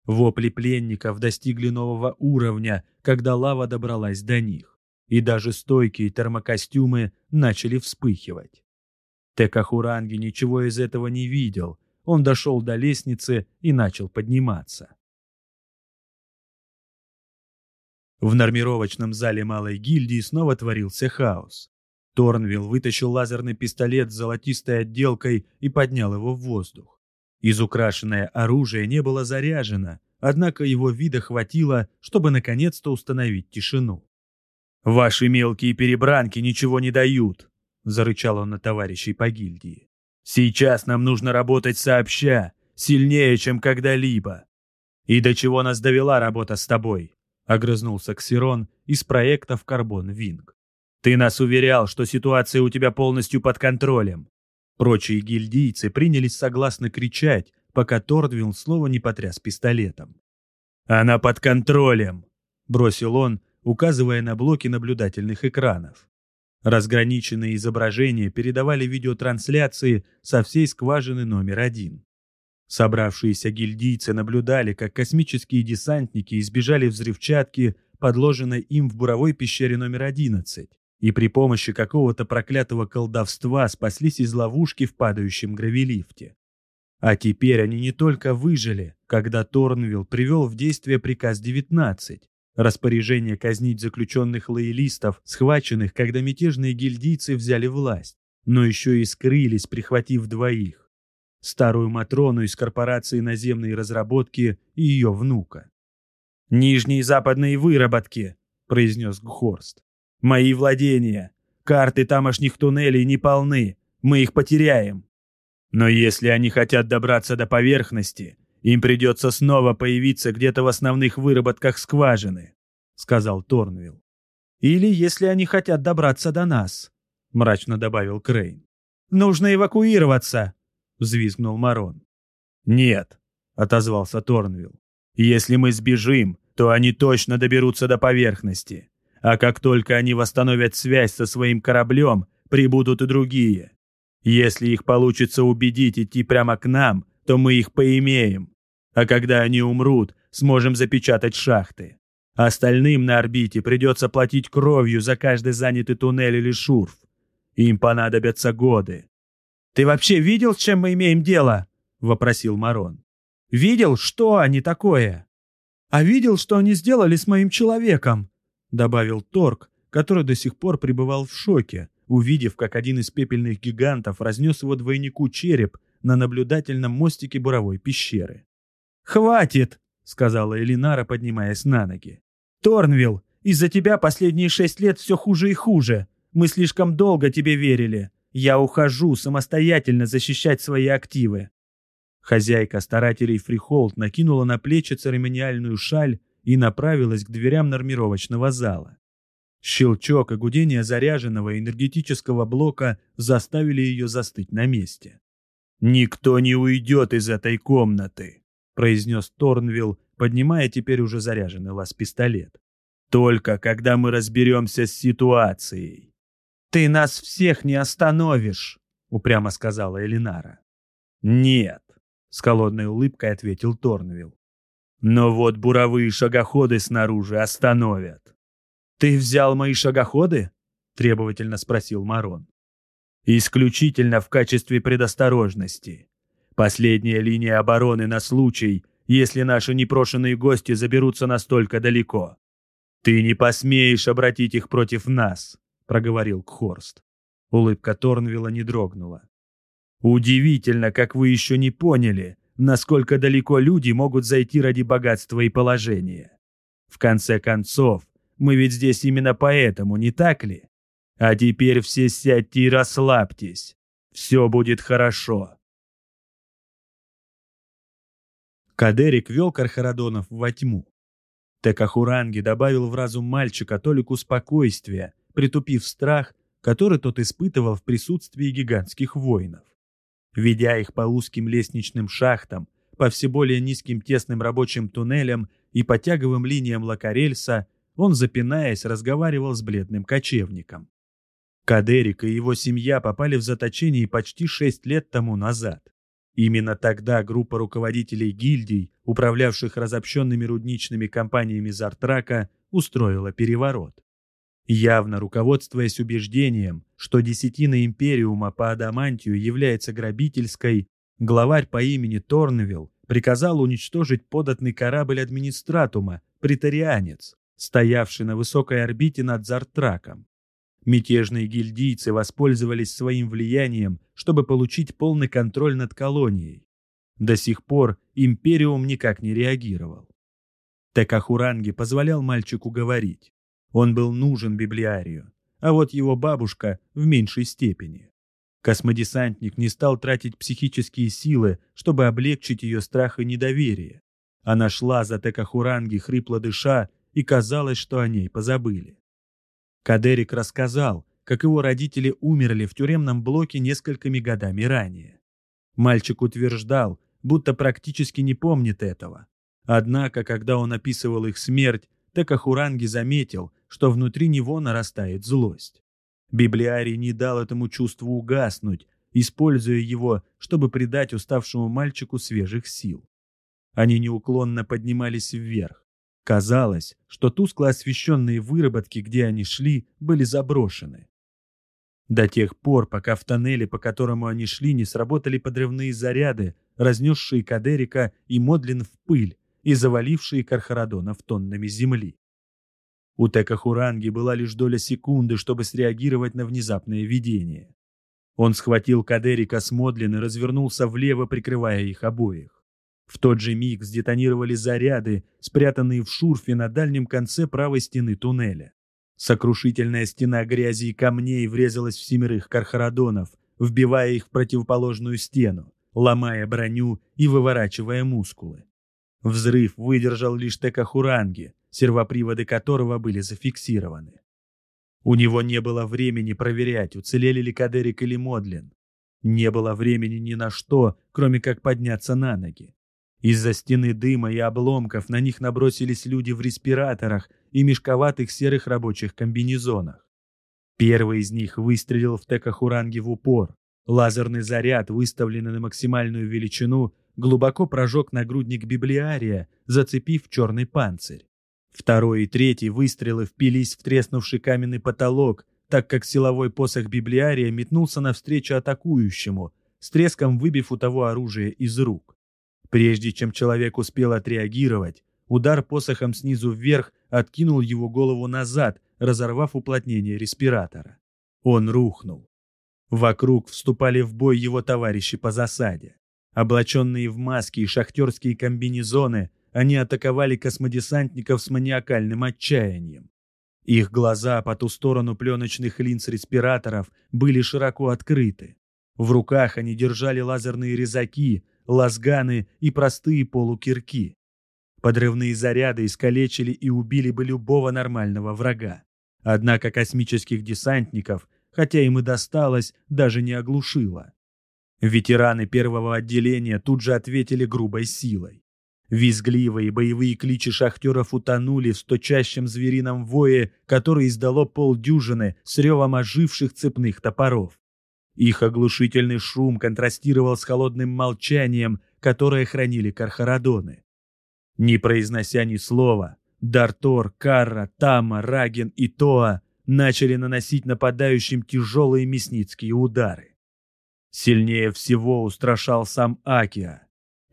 Вопли пленников достигли нового уровня, когда лава добралась до них, и даже стойкие термокостюмы начали вспыхивать. Текахуранги ничего из этого не видел, он дошел до лестницы и начал подниматься. В нормировочном зале Малой гильдии снова творился хаос. Торнвилл вытащил лазерный пистолет с золотистой отделкой и поднял его в воздух. Изукрашенное оружие не было заряжено, однако его вида хватило, чтобы наконец-то установить тишину. «Ваши мелкие перебранки ничего не дают», — зарычал он на товарищей по гильдии. «Сейчас нам нужно работать сообща, сильнее, чем когда-либо». «И до чего нас довела работа с тобой?» — огрызнулся Ксирон из проектов «Карбон Винг». «Ты нас уверял, что ситуация у тебя полностью под контролем». Прочие гильдийцы принялись согласно кричать, пока Тордвилл слово не потряс пистолетом. «Она под контролем!» — бросил он, указывая на блоки наблюдательных экранов. Разграниченные изображения передавали видеотрансляции со всей скважины номер один. Собравшиеся гильдийцы наблюдали, как космические десантники избежали взрывчатки, подложенной им в буровой пещере номер 11, и при помощи какого-то проклятого колдовства спаслись из ловушки в падающем гравилифте. А теперь они не только выжили, когда Торнвилл привел в действие приказ 19, распоряжение казнить заключенных лоялистов, схваченных, когда мятежные гильдийцы взяли власть, но еще и скрылись, прихватив двоих. Старую Матрону из корпорации наземной разработки и ее внука. «Нижние западные выработки», — произнес Гхорст. «Мои владения. Карты тамошних туннелей не полны. Мы их потеряем. Но если они хотят добраться до поверхности, им придется снова появиться где-то в основных выработках скважины», — сказал Торнвилл. «Или если они хотят добраться до нас», — мрачно добавил Крейн. «Нужно эвакуироваться», — взвизгнул Марон. «Нет», — отозвался Торнвилл. «Если мы сбежим, то они точно доберутся до поверхности. А как только они восстановят связь со своим кораблем, прибудут и другие. Если их получится убедить идти прямо к нам, то мы их поимеем. А когда они умрут, сможем запечатать шахты. Остальным на орбите придется платить кровью за каждый занятый туннель или шурф. Им понадобятся годы. «Ты вообще видел, с чем мы имеем дело?» — вопросил Марон. «Видел, что они такое?» «А видел, что они сделали с моим человеком?» — добавил Торг, который до сих пор пребывал в шоке, увидев, как один из пепельных гигантов разнес его двойнику череп на наблюдательном мостике буровой пещеры. «Хватит!» — сказала Элинара, поднимаясь на ноги. «Торнвилл, из-за тебя последние шесть лет все хуже и хуже. Мы слишком долго тебе верили. Я ухожу самостоятельно защищать свои активы». Хозяйка старателей Фрихолд накинула на плечи церемониальную шаль и направилась к дверям нормировочного зала. Щелчок и гудение заряженного энергетического блока заставили ее застыть на месте. «Никто не уйдет из этой комнаты», — произнес Торнвилл, поднимая теперь уже заряженный лаз-пистолет. «Только когда мы разберемся с ситуацией». «Ты нас всех не остановишь», — упрямо сказала Элинара. «Нет», — с холодной улыбкой ответил Торнвилл. «Но вот буровые шагоходы снаружи остановят». «Ты взял мои шагоходы?» — требовательно спросил Марон. «Исключительно в качестве предосторожности. Последняя линия обороны на случай, если наши непрошенные гости заберутся настолько далеко. Ты не посмеешь обратить их против нас», — проговорил Кхорст. Улыбка Торнвилла не дрогнула. «Удивительно, как вы еще не поняли, насколько далеко люди могут зайти ради богатства и положения. В конце концов, мы ведь здесь именно поэтому, не так ли? А теперь все сядьте и расслабьтесь. Все будет хорошо. Кадерик вел Кархарадонов во тьму. Текахуранги добавил в разум мальчика толику спокойствия, притупив страх, который тот испытывал в присутствии гигантских воинов. Ведя их по узким лестничным шахтам, по все более низким тесным рабочим туннелям и по тяговым линиям лакарельса, он, запинаясь, разговаривал с бледным кочевником. Кадерик и его семья попали в заточение почти шесть лет тому назад. Именно тогда группа руководителей гильдий, управлявших разобщенными рудничными компаниями Зартрака, устроила переворот. Явно руководствуясь убеждением, что десятина Империума по Адамантию является грабительской, главарь по имени Торнвилл приказал уничтожить податный корабль администратума, притарианец, стоявший на высокой орбите над Зартраком. Мятежные гильдийцы воспользовались своим влиянием, чтобы получить полный контроль над колонией. До сих пор Империум никак не реагировал. Текахуранги позволял мальчику говорить. Он был нужен библиарию, а вот его бабушка в меньшей степени. Космодесантник не стал тратить психические силы, чтобы облегчить ее страх и недоверие. Она шла за Текахуранги, хрипло дыша, и казалось, что о ней позабыли. Кадерик рассказал, как его родители умерли в тюремном блоке несколькими годами ранее. Мальчик утверждал, будто практически не помнит этого. Однако, когда он описывал их смерть, Текахуранги заметил, что внутри него нарастает злость. Библиарий не дал этому чувству угаснуть, используя его, чтобы придать уставшему мальчику свежих сил. Они неуклонно поднимались вверх. Казалось, что тускло освещенные выработки, где они шли, были заброшены. До тех пор, пока в тоннеле, по которому они шли, не сработали подрывные заряды, разнесшие Кадерика и Модлин в пыль и завалившие Кархарадонов тоннами земли. У Текахуранги была лишь доля секунды, чтобы среагировать на внезапное видение. Он схватил Кадерика с Модлин и развернулся влево, прикрывая их обоих. В тот же миг сдетонировали заряды, спрятанные в шурфе на дальнем конце правой стены туннеля. Сокрушительная стена грязи и камней врезалась в семерых кархарадонов, вбивая их в противоположную стену, ломая броню и выворачивая мускулы. Взрыв выдержал лишь Текахуранги, сервоприводы которого были зафиксированы. У него не было времени проверять, уцелели ли Кадерик или Модлин. Не было времени ни на что, кроме как подняться на ноги. Из-за стены дыма и обломков на них набросились люди в респираторах и мешковатых серых рабочих комбинезонах. Первый из них выстрелил в Текахуранги в упор. Лазерный заряд, выставленный на максимальную величину, глубоко прожег нагрудник библиария, зацепив черный панцирь. Второй и третий выстрелы впились в треснувший каменный потолок, так как силовой посох библиария метнулся навстречу атакующему, с треском выбив у того оружие из рук. Прежде чем человек успел отреагировать, удар посохом снизу вверх откинул его голову назад, разорвав уплотнение респиратора. Он рухнул. Вокруг вступали в бой его товарищи по засаде. Облаченные в маски и шахтерские комбинезоны, они атаковали космодесантников с маниакальным отчаянием. Их глаза по ту сторону пленочных линз респираторов были широко открыты. В руках они держали лазерные резаки, лазганы и простые полукирки. Подрывные заряды искалечили и убили бы любого нормального врага. Однако космических десантников, хотя им и досталось, даже не оглушило. Ветераны первого отделения тут же ответили грубой силой. Визгливые боевые кличи шахтеров утонули в сточащем зверином вое, которое издало полдюжины с ревом оживших цепных топоров. Их оглушительный шум контрастировал с холодным молчанием, которое хранили кархарадоны. Не произнося ни слова, Дартор, Карра, Тама, Раген и Тоа начали наносить нападающим тяжелые мясницкие удары. Сильнее всего устрашал сам Акиа.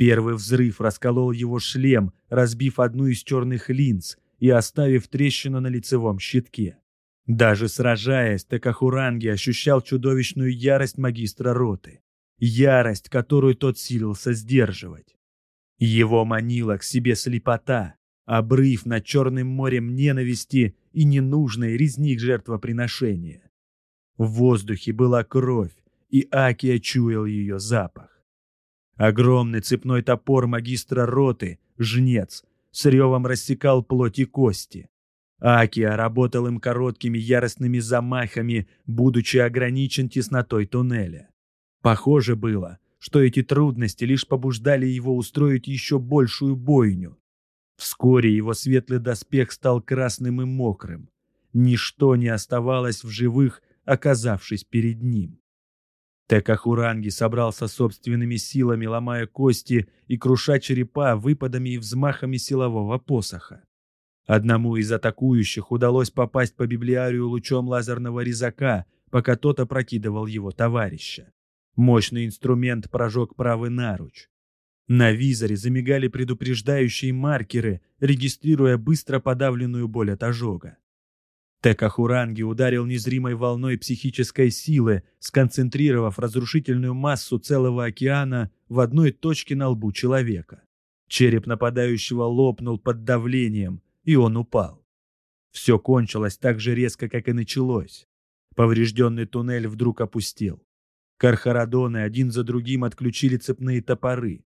Первый взрыв расколол его шлем, разбив одну из черных линз и оставив трещину на лицевом щитке. Даже сражаясь, Такахуранги ощущал чудовищную ярость магистра роты. Ярость, которую тот силился сдерживать. Его манила к себе слепота, обрыв над черным морем ненависти и ненужной резник жертвоприношения. В воздухе была кровь, и Акия чуял ее запах. Огромный цепной топор магистра роты, жнец, с ревом рассекал плоть и кости. Акия работал им короткими яростными замахами, будучи ограничен теснотой туннеля. Похоже было, что эти трудности лишь побуждали его устроить еще большую бойню. Вскоре его светлый доспех стал красным и мокрым. Ничто не оставалось в живых, оказавшись перед ним. Текахуранги собрался собственными силами, ломая кости и круша черепа выпадами и взмахами силового посоха. Одному из атакующих удалось попасть по библиарию лучом лазерного резака, пока тот опрокидывал его товарища. Мощный инструмент прожег правый наруч. На визоре замигали предупреждающие маркеры, регистрируя быстро подавленную боль от ожога. Текахуранги ударил незримой волной психической силы, сконцентрировав разрушительную массу целого океана в одной точке на лбу человека. Череп нападающего лопнул под давлением, и он упал. Все кончилось так же резко, как и началось. Поврежденный туннель вдруг опустел. Кархарадоны один за другим отключили цепные топоры.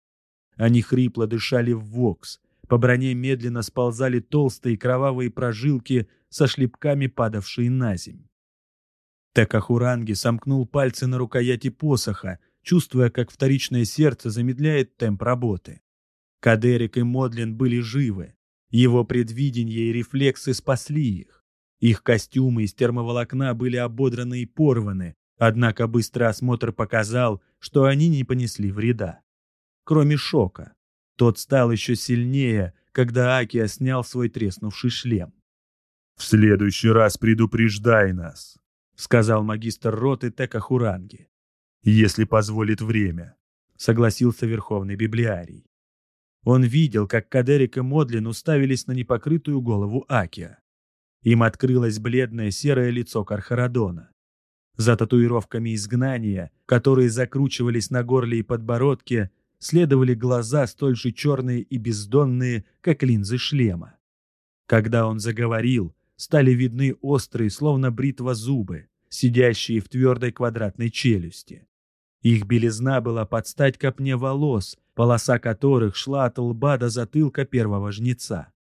Они хрипло дышали в вокс, по броне медленно сползали толстые кровавые прожилки со шлепками, падавшие на земь. Такахуранги сомкнул пальцы на рукояти посоха, чувствуя, как вторичное сердце замедляет темп работы. Кадерик и Модлин были живы. Его предвидение и рефлексы спасли их. Их костюмы из термоволокна были ободраны и порваны, однако быстрый осмотр показал, что они не понесли вреда. Кроме шока. Тот стал еще сильнее, когда Акия снял свой треснувший шлем. «В следующий раз предупреждай нас», — сказал магистр роты Тека Хуранги. «Если позволит время», — согласился верховный библиарий. Он видел, как Кадерик и Модлин уставились на непокрытую голову Акия. Им открылось бледное серое лицо Кархарадона. За татуировками изгнания, которые закручивались на горле и подбородке, следовали глаза столь же черные и бездонные, как линзы шлема. Когда он заговорил, стали видны острые, словно бритва зубы, сидящие в твердой квадратной челюсти. Их белизна была под стать копне волос, полоса которых шла от лба до затылка первого жнеца.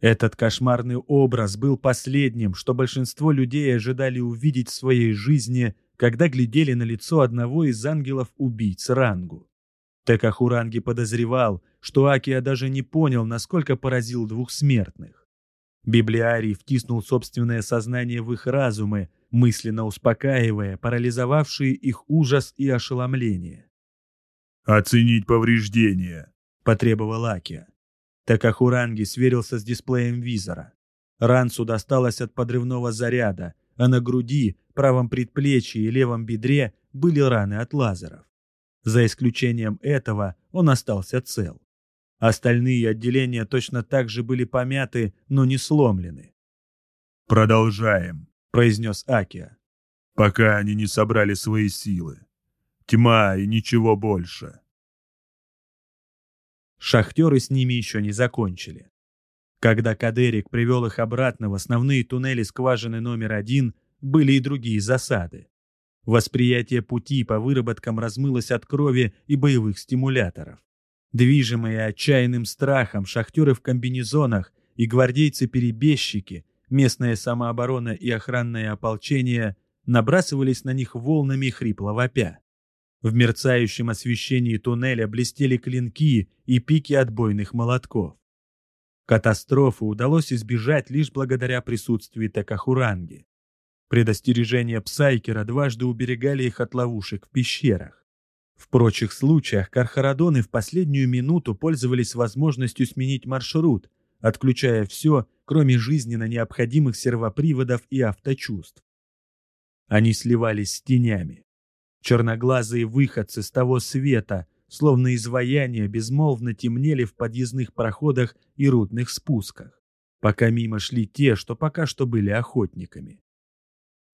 Этот кошмарный образ был последним, что большинство людей ожидали увидеть в своей жизни, когда глядели на лицо одного из ангелов-убийц Рангу. Текахуранги подозревал, что Акия даже не понял, насколько поразил двух смертных. Библиарий втиснул собственное сознание в их разумы, мысленно успокаивая парализовавшие их ужас и ошеломление. «Оценить повреждения», — потребовал Акия. Такахуранги сверился с дисплеем визора. Рансу досталось от подрывного заряда, а на груди, правом предплечье и левом бедре были раны от лазеров. За исключением этого он остался цел. Остальные отделения точно так же были помяты, но не сломлены. «Продолжаем», — произнес Акия. «Пока они не собрали свои силы. Тьма и ничего больше». Шахтеры с ними еще не закончили. Когда Кадерик привел их обратно в основные туннели скважины номер один, были и другие засады. Восприятие пути по выработкам размылось от крови и боевых стимуляторов. Движимые отчаянным страхом шахтеры в комбинезонах и гвардейцы-перебежчики, местная самооборона и охранное ополчение набрасывались на них волнами хрипло вопя. В мерцающем освещении туннеля блестели клинки и пики отбойных молотков. Катастрофы удалось избежать лишь благодаря присутствию Такахуранги. Предостережения Псайкера дважды уберегали их от ловушек в пещерах. В прочих случаях кархарадоны в последнюю минуту пользовались возможностью сменить маршрут, отключая все, кроме жизненно необходимых сервоприводов и авточувств. Они сливались с тенями. Черноглазые выходцы с того света, словно изваяния, безмолвно темнели в подъездных проходах и рудных спусках, пока мимо шли те, что пока что были охотниками.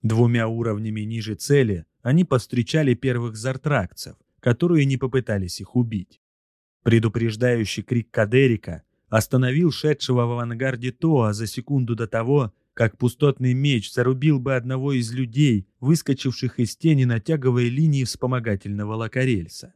Двумя уровнями ниже цели они повстречали первых зартракцев, которые не попытались их убить. Предупреждающий крик Кадерика остановил шедшего в авангарде Тоа за секунду до того, как пустотный меч зарубил бы одного из людей, выскочивших из тени на тяговой линии вспомогательного лакорельса.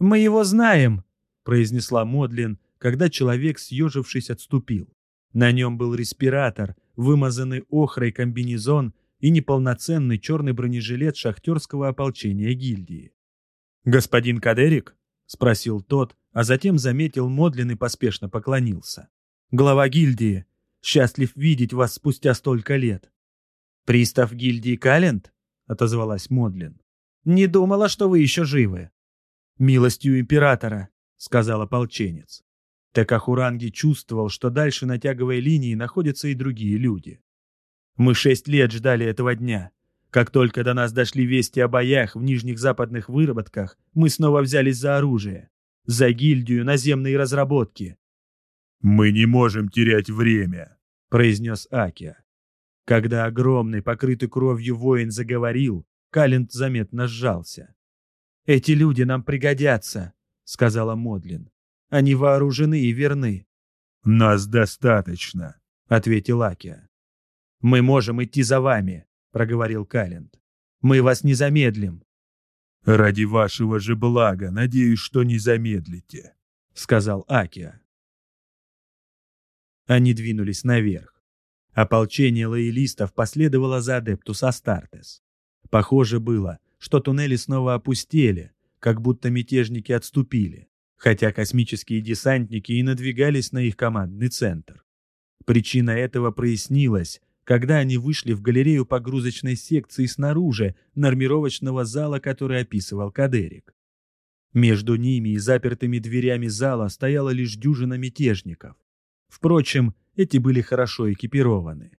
«Мы его знаем!» — произнесла Модлин, когда человек, съежившись, отступил. На нем был респиратор, вымазанный охрой комбинезон и неполноценный черный бронежилет шахтерского ополчения гильдии. «Господин Кадерик?» — спросил тот, а затем заметил Модлин и поспешно поклонился. «Глава гильдии, счастлив видеть вас спустя столько лет». «Пристав гильдии Калент?» — отозвалась Модлин. «Не думала, что вы еще живы». «Милостью императора», — сказал ополченец. Такахуранги чувствовал, что дальше на тяговой линии находятся и другие люди. «Мы шесть лет ждали этого дня. Как только до нас дошли вести о боях в нижних западных выработках, мы снова взялись за оружие. За гильдию наземные разработки». «Мы не можем терять время», — произнес Акия. Когда огромный, покрытый кровью воин заговорил, Калент заметно сжался. «Эти люди нам пригодятся», — сказала Модлин. «Они вооружены и верны». «Нас достаточно», — ответил Акия. «Мы можем идти за вами», — проговорил Калент. «Мы вас не замедлим». «Ради вашего же блага, надеюсь, что не замедлите», — сказал Акия. Они двинулись наверх. Ополчение лоялистов последовало за Адептус Астартес. Похоже было, что туннели снова опустели, как будто мятежники отступили, хотя космические десантники и надвигались на их командный центр. Причина этого прояснилась, когда они вышли в галерею погрузочной секции снаружи нормировочного зала, который описывал Кадерик. Между ними и запертыми дверями зала стояла лишь дюжина мятежников. Впрочем, эти были хорошо экипированы.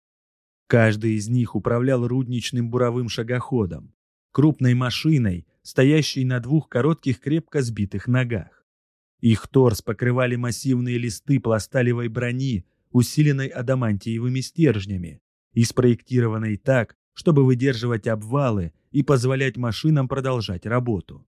Каждый из них управлял рудничным буровым шагоходом крупной машиной, стоящей на двух коротких крепко сбитых ногах. Их торс покрывали массивные листы пласталевой брони, усиленной адамантиевыми стержнями, и спроектированной так, чтобы выдерживать обвалы и позволять машинам продолжать работу.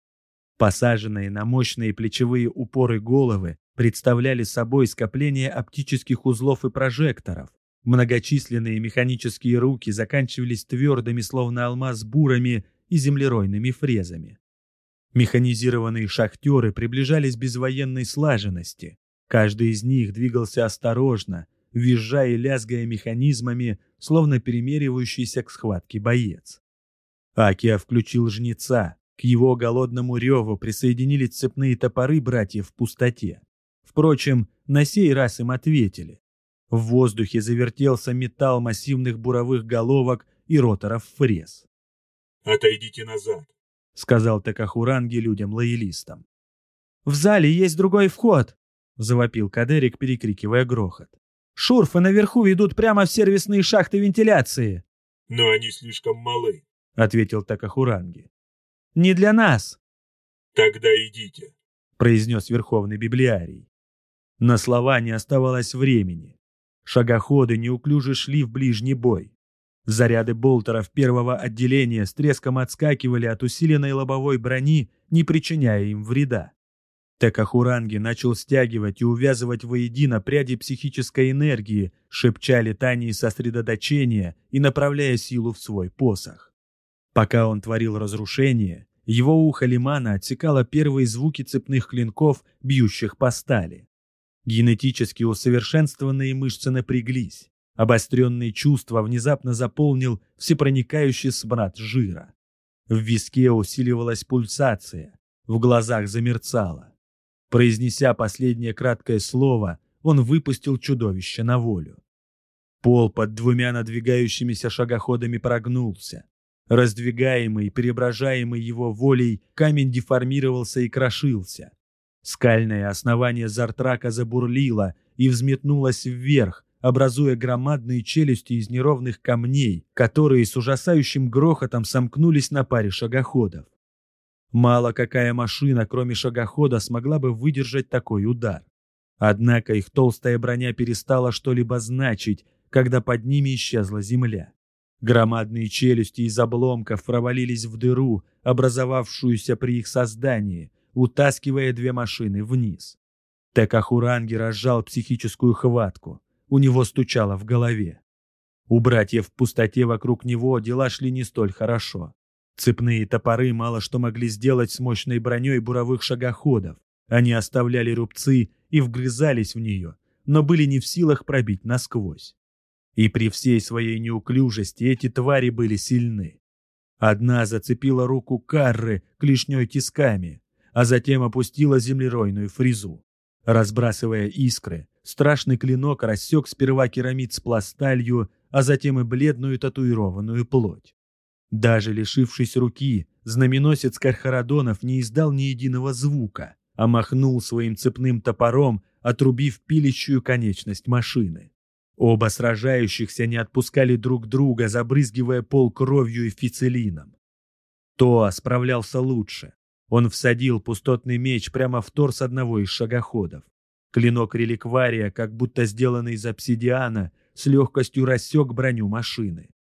Посаженные на мощные плечевые упоры головы представляли собой скопление оптических узлов и прожекторов. Многочисленные механические руки заканчивались твердыми, словно алмаз, бурами и землеройными фрезами. Механизированные шахтеры приближались без военной слаженности. Каждый из них двигался осторожно, визжая и лязгая механизмами, словно перемеривающийся к схватке боец. Акия включил жнеца. К его голодному реву присоединились цепные топоры братьев в пустоте. Впрочем, на сей раз им ответили. В воздухе завертелся металл массивных буровых головок и роторов фрез. «Отойдите назад», — сказал Такахуранги людям-лоялистам. «В зале есть другой вход», — завопил Кадерик, перекрикивая грохот. «Шурфы наверху ведут прямо в сервисные шахты вентиляции». «Но они слишком малы», — ответил Такахуранги. «Не для нас». «Тогда идите», — произнес Верховный Библиарий. На слова не оставалось времени. Шагоходы неуклюже шли в ближний бой. Заряды болтеров первого отделения с треском отскакивали от усиленной лобовой брони, не причиняя им вреда. Такахуранги начал стягивать и увязывать воедино пряди психической энергии, шепча летание сосредоточения и направляя силу в свой посох. Пока он творил разрушение, его ухо лимана отсекало первые звуки цепных клинков, бьющих по стали. Генетически усовершенствованные мышцы напряглись. Обостренные чувства внезапно заполнил всепроникающий смрад жира. В виске усиливалась пульсация, в глазах замерцало. Произнеся последнее краткое слово, он выпустил чудовище на волю. Пол под двумя надвигающимися шагоходами прогнулся. Раздвигаемый, преображаемый его волей, камень деформировался и крошился. Скальное основание Зартрака забурлило, и взметнулась вверх, образуя громадные челюсти из неровных камней, которые с ужасающим грохотом сомкнулись на паре шагоходов. Мало какая машина, кроме шагохода, смогла бы выдержать такой удар. Однако их толстая броня перестала что-либо значить, когда под ними исчезла земля. Громадные челюсти из обломков провалились в дыру, образовавшуюся при их создании, утаскивая две машины вниз. Текахуранги разжал психическую хватку. У него стучало в голове. У братьев в пустоте вокруг него дела шли не столь хорошо. Цепные топоры мало что могли сделать с мощной броней буровых шагоходов. Они оставляли рубцы и вгрызались в нее, но были не в силах пробить насквозь. И при всей своей неуклюжести эти твари были сильны. Одна зацепила руку Карры клешней тисками, а затем опустила землеройную фрезу. Разбрасывая искры, страшный клинок рассек сперва керамид с пласталью, а затем и бледную татуированную плоть. Даже лишившись руки, знаменосец Кархарадонов не издал ни единого звука, а махнул своим цепным топором, отрубив пилищую конечность машины. Оба сражающихся не отпускали друг друга, забрызгивая пол кровью и фицелином. Тоа справлялся лучше. Он всадил пустотный меч прямо в торс одного из шагоходов. Клинок реликвария, как будто сделанный из обсидиана, с легкостью рассек броню машины.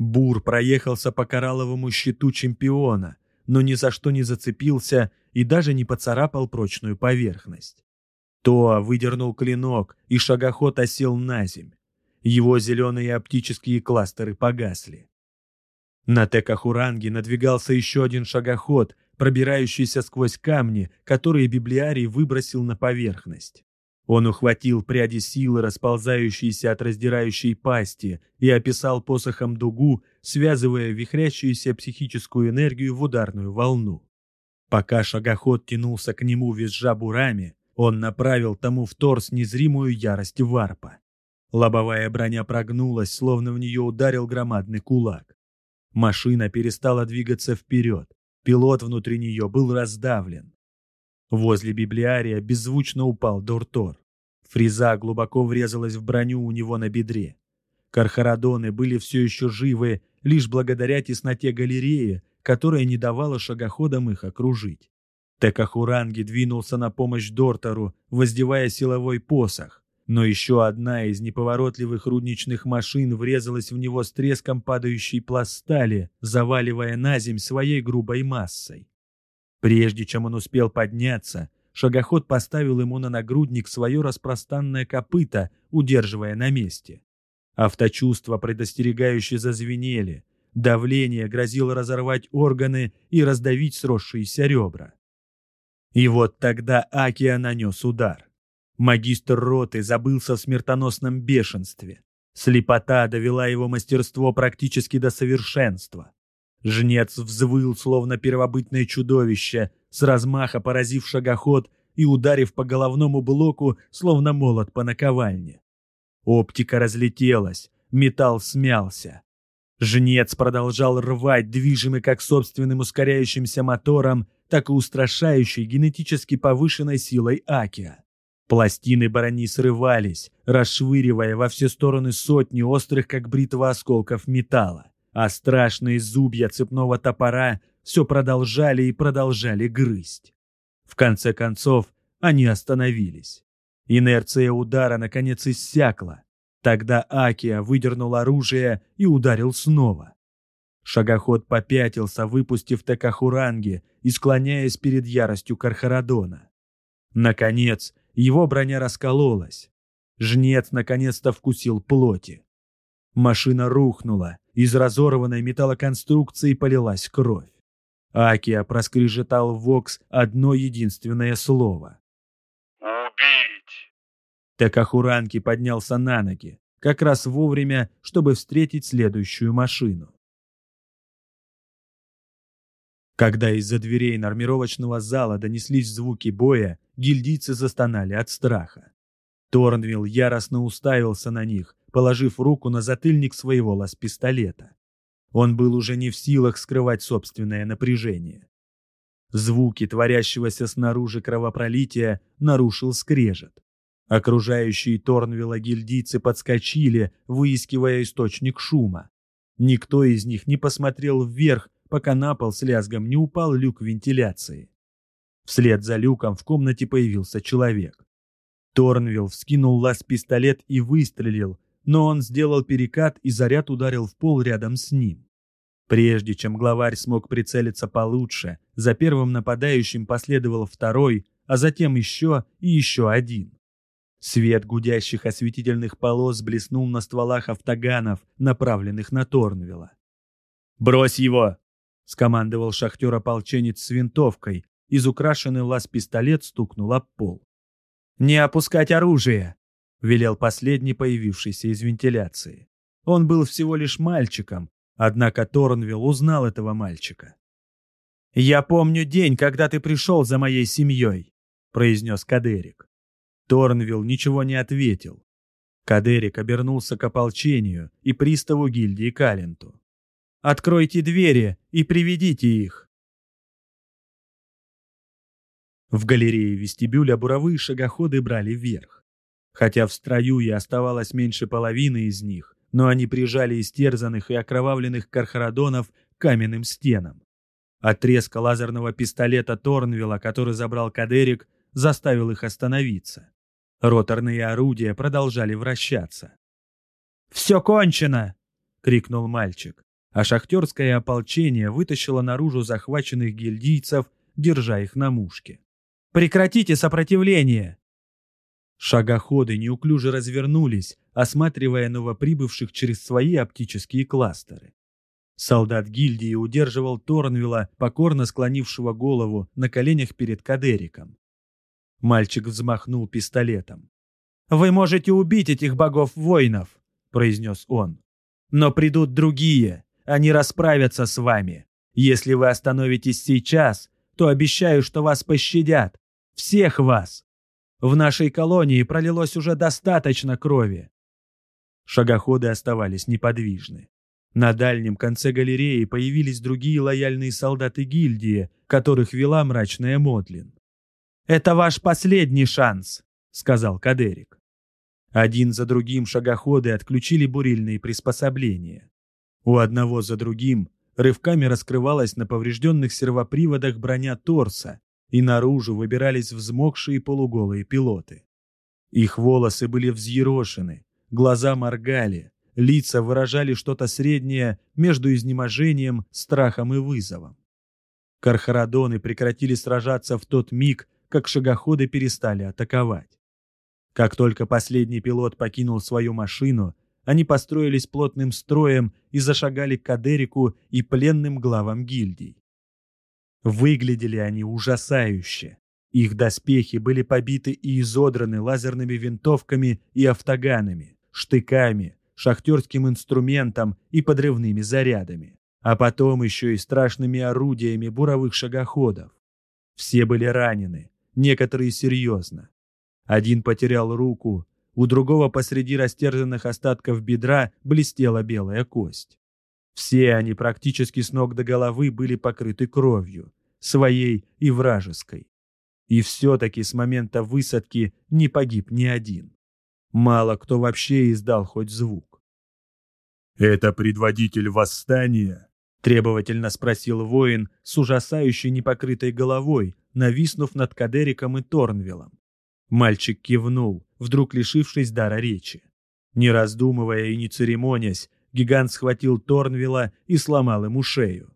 Бур проехался по коралловому щиту чемпиона, но ни за что не зацепился и даже не поцарапал прочную поверхность. Тоа выдернул клинок, и шагоход осел на земь. Его зеленые оптические кластеры погасли. На Текахуранге надвигался еще один шагоход, пробирающийся сквозь камни, которые библиарий выбросил на поверхность. Он ухватил пряди силы, расползающиеся от раздирающей пасти, и описал посохом дугу, связывая вихрящуюся психическую энергию в ударную волну. Пока шагоход тянулся к нему, визжа бурами, он направил тому в торс незримую ярость варпа. Лобовая броня прогнулась, словно в нее ударил громадный кулак. Машина перестала двигаться вперед. Пилот внутри нее был раздавлен. Возле библиария беззвучно упал Дуртор. Фреза глубоко врезалась в броню у него на бедре. Кархарадоны были все еще живы лишь благодаря тесноте галереи, которая не давала шагоходам их окружить. Текахуранги двинулся на помощь Дортору, воздевая силовой посох, но еще одна из неповоротливых рудничных машин врезалась в него с треском падающей пластали, заваливая на земь своей грубой массой. Прежде чем он успел подняться, шагоход поставил ему на нагрудник свое распростанное копыто, удерживая на месте. Авточувства предостерегающе зазвенели, давление грозило разорвать органы и раздавить сросшиеся ребра. И вот тогда Акия нанес удар. Магистр роты забылся в смертоносном бешенстве. Слепота довела его мастерство практически до совершенства. Жнец взвыл, словно первобытное чудовище, с размаха поразив шагоход и ударив по головному блоку, словно молот по наковальне. Оптика разлетелась, металл смялся. Жнец продолжал рвать, движимый как собственным ускоряющимся мотором, так и устрашающей генетически повышенной силой Акия. Пластины брони срывались, расшвыривая во все стороны сотни острых, как бритва осколков металла, а страшные зубья цепного топора все продолжали и продолжали грызть. В конце концов, они остановились. Инерция удара наконец иссякла. Тогда Акия выдернул оружие и ударил снова. Шагоход попятился, выпустив Такахуранги и склоняясь перед яростью Кархарадона. Наконец, его броня раскололась. Жнец наконец-то вкусил плоти. Машина рухнула, из разорванной металлоконструкции полилась кровь. Акия проскрежетал в Вокс одно единственное слово. «Убить!» Такахуранки поднялся на ноги, как раз вовремя, чтобы встретить следующую машину. Когда из-за дверей нормировочного зала донеслись звуки боя, гильдийцы застонали от страха. Торнвилл яростно уставился на них, положив руку на затыльник своего лаз-пистолета. Он был уже не в силах скрывать собственное напряжение. Звуки творящегося снаружи кровопролития нарушил скрежет. Окружающие Торнвилла гильдийцы подскочили, выискивая источник шума. Никто из них не посмотрел вверх, пока на пол с лязгом не упал люк вентиляции. Вслед за люком в комнате появился человек. Торнвилл вскинул лаз-пистолет и выстрелил, но он сделал перекат и заряд ударил в пол рядом с ним. Прежде чем главарь смог прицелиться получше, за первым нападающим последовал второй, а затем еще и еще один. Свет гудящих осветительных полос блеснул на стволах автоганов, направленных на Торнвилла. «Брось его!» — скомандовал шахтер-ополченец с винтовкой. Из украшенный лаз-пистолет стукнул об пол. «Не опускать оружие!» — велел последний, появившийся из вентиляции. Он был всего лишь мальчиком, однако Торнвилл узнал этого мальчика. «Я помню день, когда ты пришел за моей семьей», — произнес Кадерик. Торнвилл ничего не ответил. Кадерик обернулся к ополчению и приставу гильдии Каленту. «Откройте двери и приведите их!» В галерее вестибюля буровые шагоходы брали вверх. Хотя в строю и оставалось меньше половины из них, но они прижали истерзанных и окровавленных кархарадонов к каменным стенам. Отрезка лазерного пистолета Торнвилла, который забрал Кадерик, заставил их остановиться. Роторные орудия продолжали вращаться. «Все кончено!» — крикнул мальчик, а шахтерское ополчение вытащило наружу захваченных гильдийцев, держа их на мушке. «Прекратите сопротивление! Шагоходы неуклюже развернулись, осматривая новоприбывших через свои оптические кластеры. Солдат гильдии удерживал Торнвилла, покорно склонившего голову на коленях перед Кадериком. Мальчик взмахнул пистолетом. «Вы можете убить этих богов-воинов», — произнес он. «Но придут другие, они расправятся с вами. Если вы остановитесь сейчас, то обещаю, что вас пощадят. Всех вас!» В нашей колонии пролилось уже достаточно крови. Шагоходы оставались неподвижны. На дальнем конце галереи появились другие лояльные солдаты гильдии, которых вела мрачная Модлин. «Это ваш последний шанс», — сказал Кадерик. Один за другим шагоходы отключили бурильные приспособления. У одного за другим рывками раскрывалась на поврежденных сервоприводах броня торса, и наружу выбирались взмокшие полуголые пилоты. Их волосы были взъерошены, глаза моргали, лица выражали что-то среднее между изнеможением, страхом и вызовом. Кархарадоны прекратили сражаться в тот миг, как шагоходы перестали атаковать. Как только последний пилот покинул свою машину, они построились плотным строем и зашагали к Кадерику и пленным главам гильдий. Выглядели они ужасающе. Их доспехи были побиты и изодраны лазерными винтовками и автоганами, штыками, шахтерским инструментом и подрывными зарядами, а потом еще и страшными орудиями буровых шагоходов. Все были ранены, некоторые серьезно. Один потерял руку, у другого посреди растерзанных остатков бедра блестела белая кость. Все они практически с ног до головы были покрыты кровью, своей и вражеской. И все-таки с момента высадки не погиб ни один. Мало кто вообще издал хоть звук. «Это предводитель восстания?» — требовательно спросил воин с ужасающей непокрытой головой, нависнув над Кадериком и Торнвиллом. Мальчик кивнул, вдруг лишившись дара речи. Не раздумывая и не церемонясь, гигант схватил Торнвилла и сломал ему шею.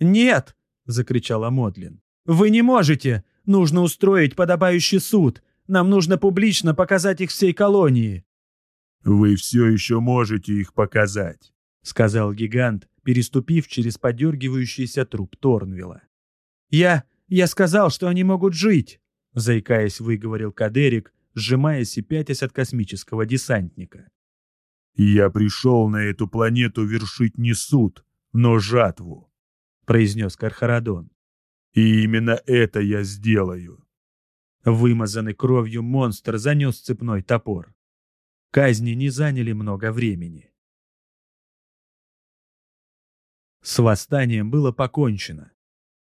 «Нет!» — закричала Модлин. «Вы не можете! Нужно устроить подобающий суд! Нам нужно публично показать их всей колонии!» «Вы все еще можете их показать», — сказал гигант, переступив через подергивающийся труп Торнвилла. «Я... я сказал, что они могут жить!» — заикаясь, выговорил Кадерик, сжимаясь и пятясь от космического десантника. «Я пришел на эту планету вершить не суд, но жатву», — произнес Кархарадон. «И именно это я сделаю». Вымазанный кровью монстр занес цепной топор. Казни не заняли много времени. С восстанием было покончено.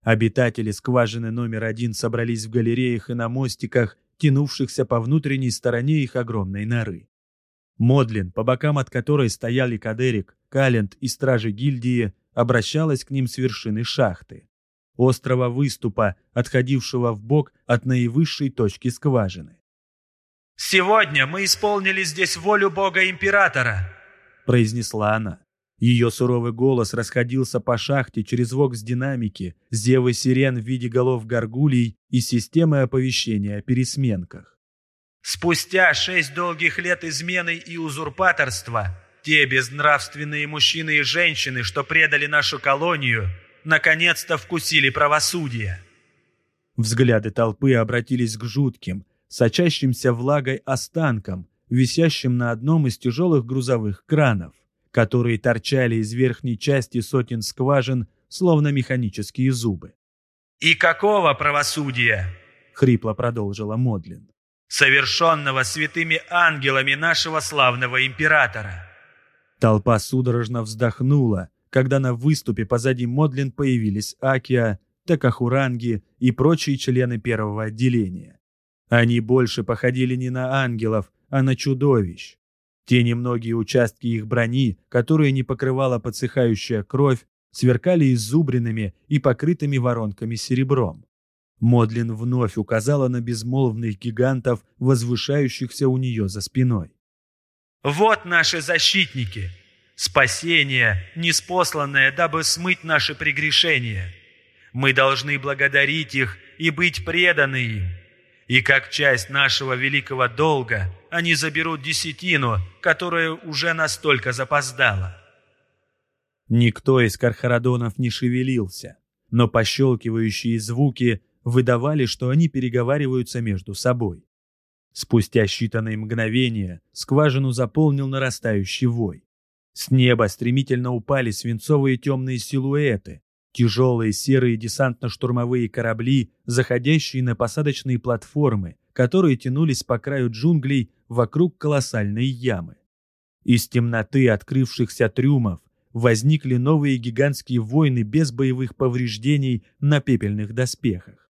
Обитатели скважины номер один собрались в галереях и на мостиках тянувшихся по внутренней стороне их огромной норы. Модлин, по бокам от которой стояли Кадерик, Калент и стражи гильдии, обращалась к ним с вершины шахты, острого выступа, отходившего в бок от наивысшей точки скважины. «Сегодня мы исполнили здесь волю Бога-Императора», — произнесла она. Ее суровый голос расходился по шахте через вокс-динамики, зевы сирен в виде голов горгулей и системы оповещения о пересменках. «Спустя шесть долгих лет измены и узурпаторства, те безнравственные мужчины и женщины, что предали нашу колонию, наконец-то вкусили правосудие». Взгляды толпы обратились к жутким, сочащимся влагой останкам, висящим на одном из тяжелых грузовых кранов которые торчали из верхней части сотен скважин, словно механические зубы. «И какого правосудия?» — хрипло продолжила Модлин. «Совершенного святыми ангелами нашего славного императора!» Толпа судорожно вздохнула, когда на выступе позади Модлин появились Акия, Такахуранги и прочие члены первого отделения. Они больше походили не на ангелов, а на чудовищ. Те немногие участки их брони, которые не покрывала подсыхающая кровь, сверкали изубренными и покрытыми воронками серебром. Модлин вновь указала на безмолвных гигантов, возвышающихся у нее за спиной. «Вот наши защитники! Спасение, неспосланное, дабы смыть наши прегрешения! Мы должны благодарить их и быть преданы им!» И как часть нашего великого долга они заберут десятину, которая уже настолько запоздала. Никто из кархарадонов не шевелился, но пощелкивающие звуки выдавали, что они переговариваются между собой. Спустя считанные мгновения скважину заполнил нарастающий вой. С неба стремительно упали свинцовые темные силуэты, Тяжелые серые десантно-штурмовые корабли, заходящие на посадочные платформы, которые тянулись по краю джунглей вокруг колоссальной ямы. Из темноты открывшихся трюмов возникли новые гигантские войны без боевых повреждений на пепельных доспехах.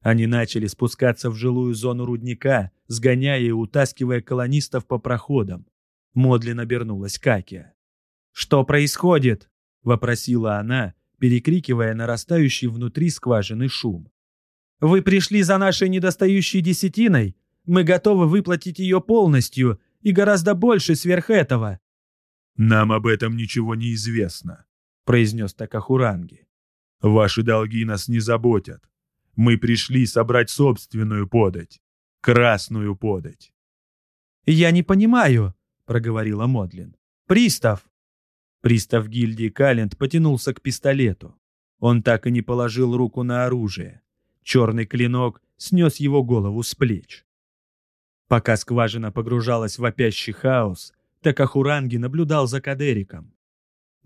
Они начали спускаться в жилую зону рудника, сгоняя и утаскивая колонистов по проходам. Модлин обернулась Какия. «Что происходит?» — вопросила она, перекрикивая нарастающий внутри скважины шум. «Вы пришли за нашей недостающей десятиной? Мы готовы выплатить ее полностью и гораздо больше сверх этого». «Нам об этом ничего не известно», — произнес Такахуранги. «Ваши долги нас не заботят. Мы пришли собрать собственную подать. Красную подать». «Я не понимаю», — проговорила Модлин. «Пристав, Пристав гильдии Калент потянулся к пистолету. Он так и не положил руку на оружие. Черный клинок снес его голову с плеч. Пока скважина погружалась в вопящий хаос, Такахуранги наблюдал за Кадериком.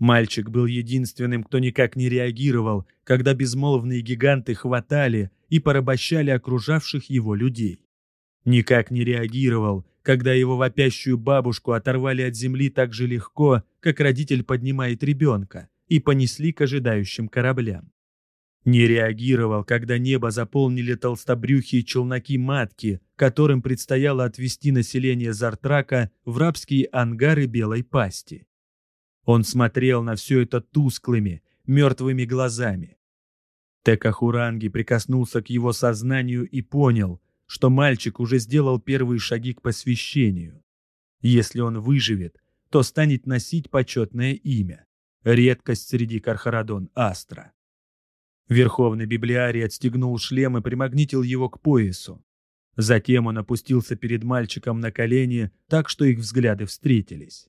Мальчик был единственным, кто никак не реагировал, когда безмолвные гиганты хватали и порабощали окружавших его людей. Никак не реагировал, когда его вопящую бабушку оторвали от земли так же легко, как родитель поднимает ребенка, и понесли к ожидающим кораблям. Не реагировал, когда небо заполнили толстобрюхие челноки-матки, которым предстояло отвести население Зартрака в рабские ангары Белой Пасти. Он смотрел на все это тусклыми, мертвыми глазами. Текахуранги прикоснулся к его сознанию и понял, что мальчик уже сделал первые шаги к посвящению. Если он выживет, то станет носить почетное имя, редкость среди Кархарадон Астра. Верховный библиарий отстегнул шлем и примагнитил его к поясу. Затем он опустился перед мальчиком на колени, так что их взгляды встретились.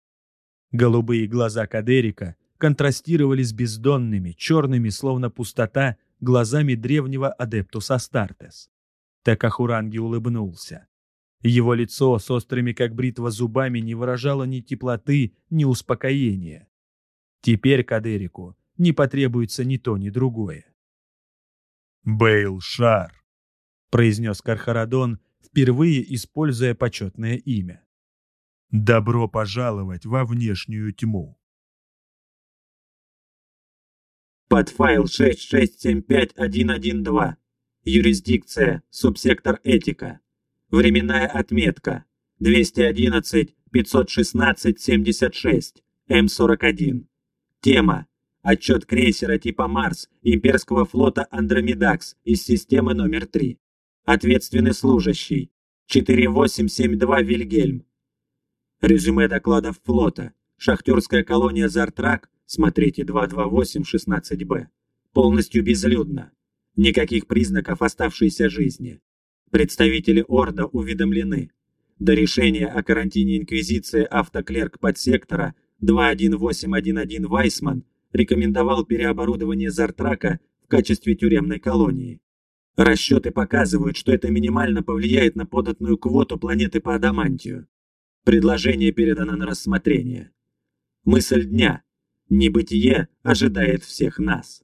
Голубые глаза Кадерика контрастировали с бездонными, черными, словно пустота, глазами древнего Адептус Астартес. Такахуранги улыбнулся. Его лицо с острыми, как бритва, зубами не выражало ни теплоты, ни успокоения. Теперь Кадерику не потребуется ни то, ни другое. «Бейл Шар», — произнес Кархарадон, впервые используя почетное имя. «Добро пожаловать во внешнюю тьму». Подфайл 6675112 Юрисдикция, субсектор этика. Временная отметка 211-516-76, М41. Тема Отчет крейсера типа «Марс» имперского флота «Андромедакс» из системы номер 3. Ответственный служащий. 4872 Вильгельм. Резюме докладов флота. Шахтерская колония «Зартрак», смотрите 228-16Б, полностью безлюдна. Никаких признаков оставшейся жизни. Представители Орда уведомлены. До решения о карантине Инквизиции автоклерк подсектора 21811 Вайсман рекомендовал переоборудование Зартрака в качестве тюремной колонии. Расчеты показывают, что это минимально повлияет на податную квоту планеты по адамантию. Предложение передано на рассмотрение. Мысль дня. Небытие ожидает всех нас.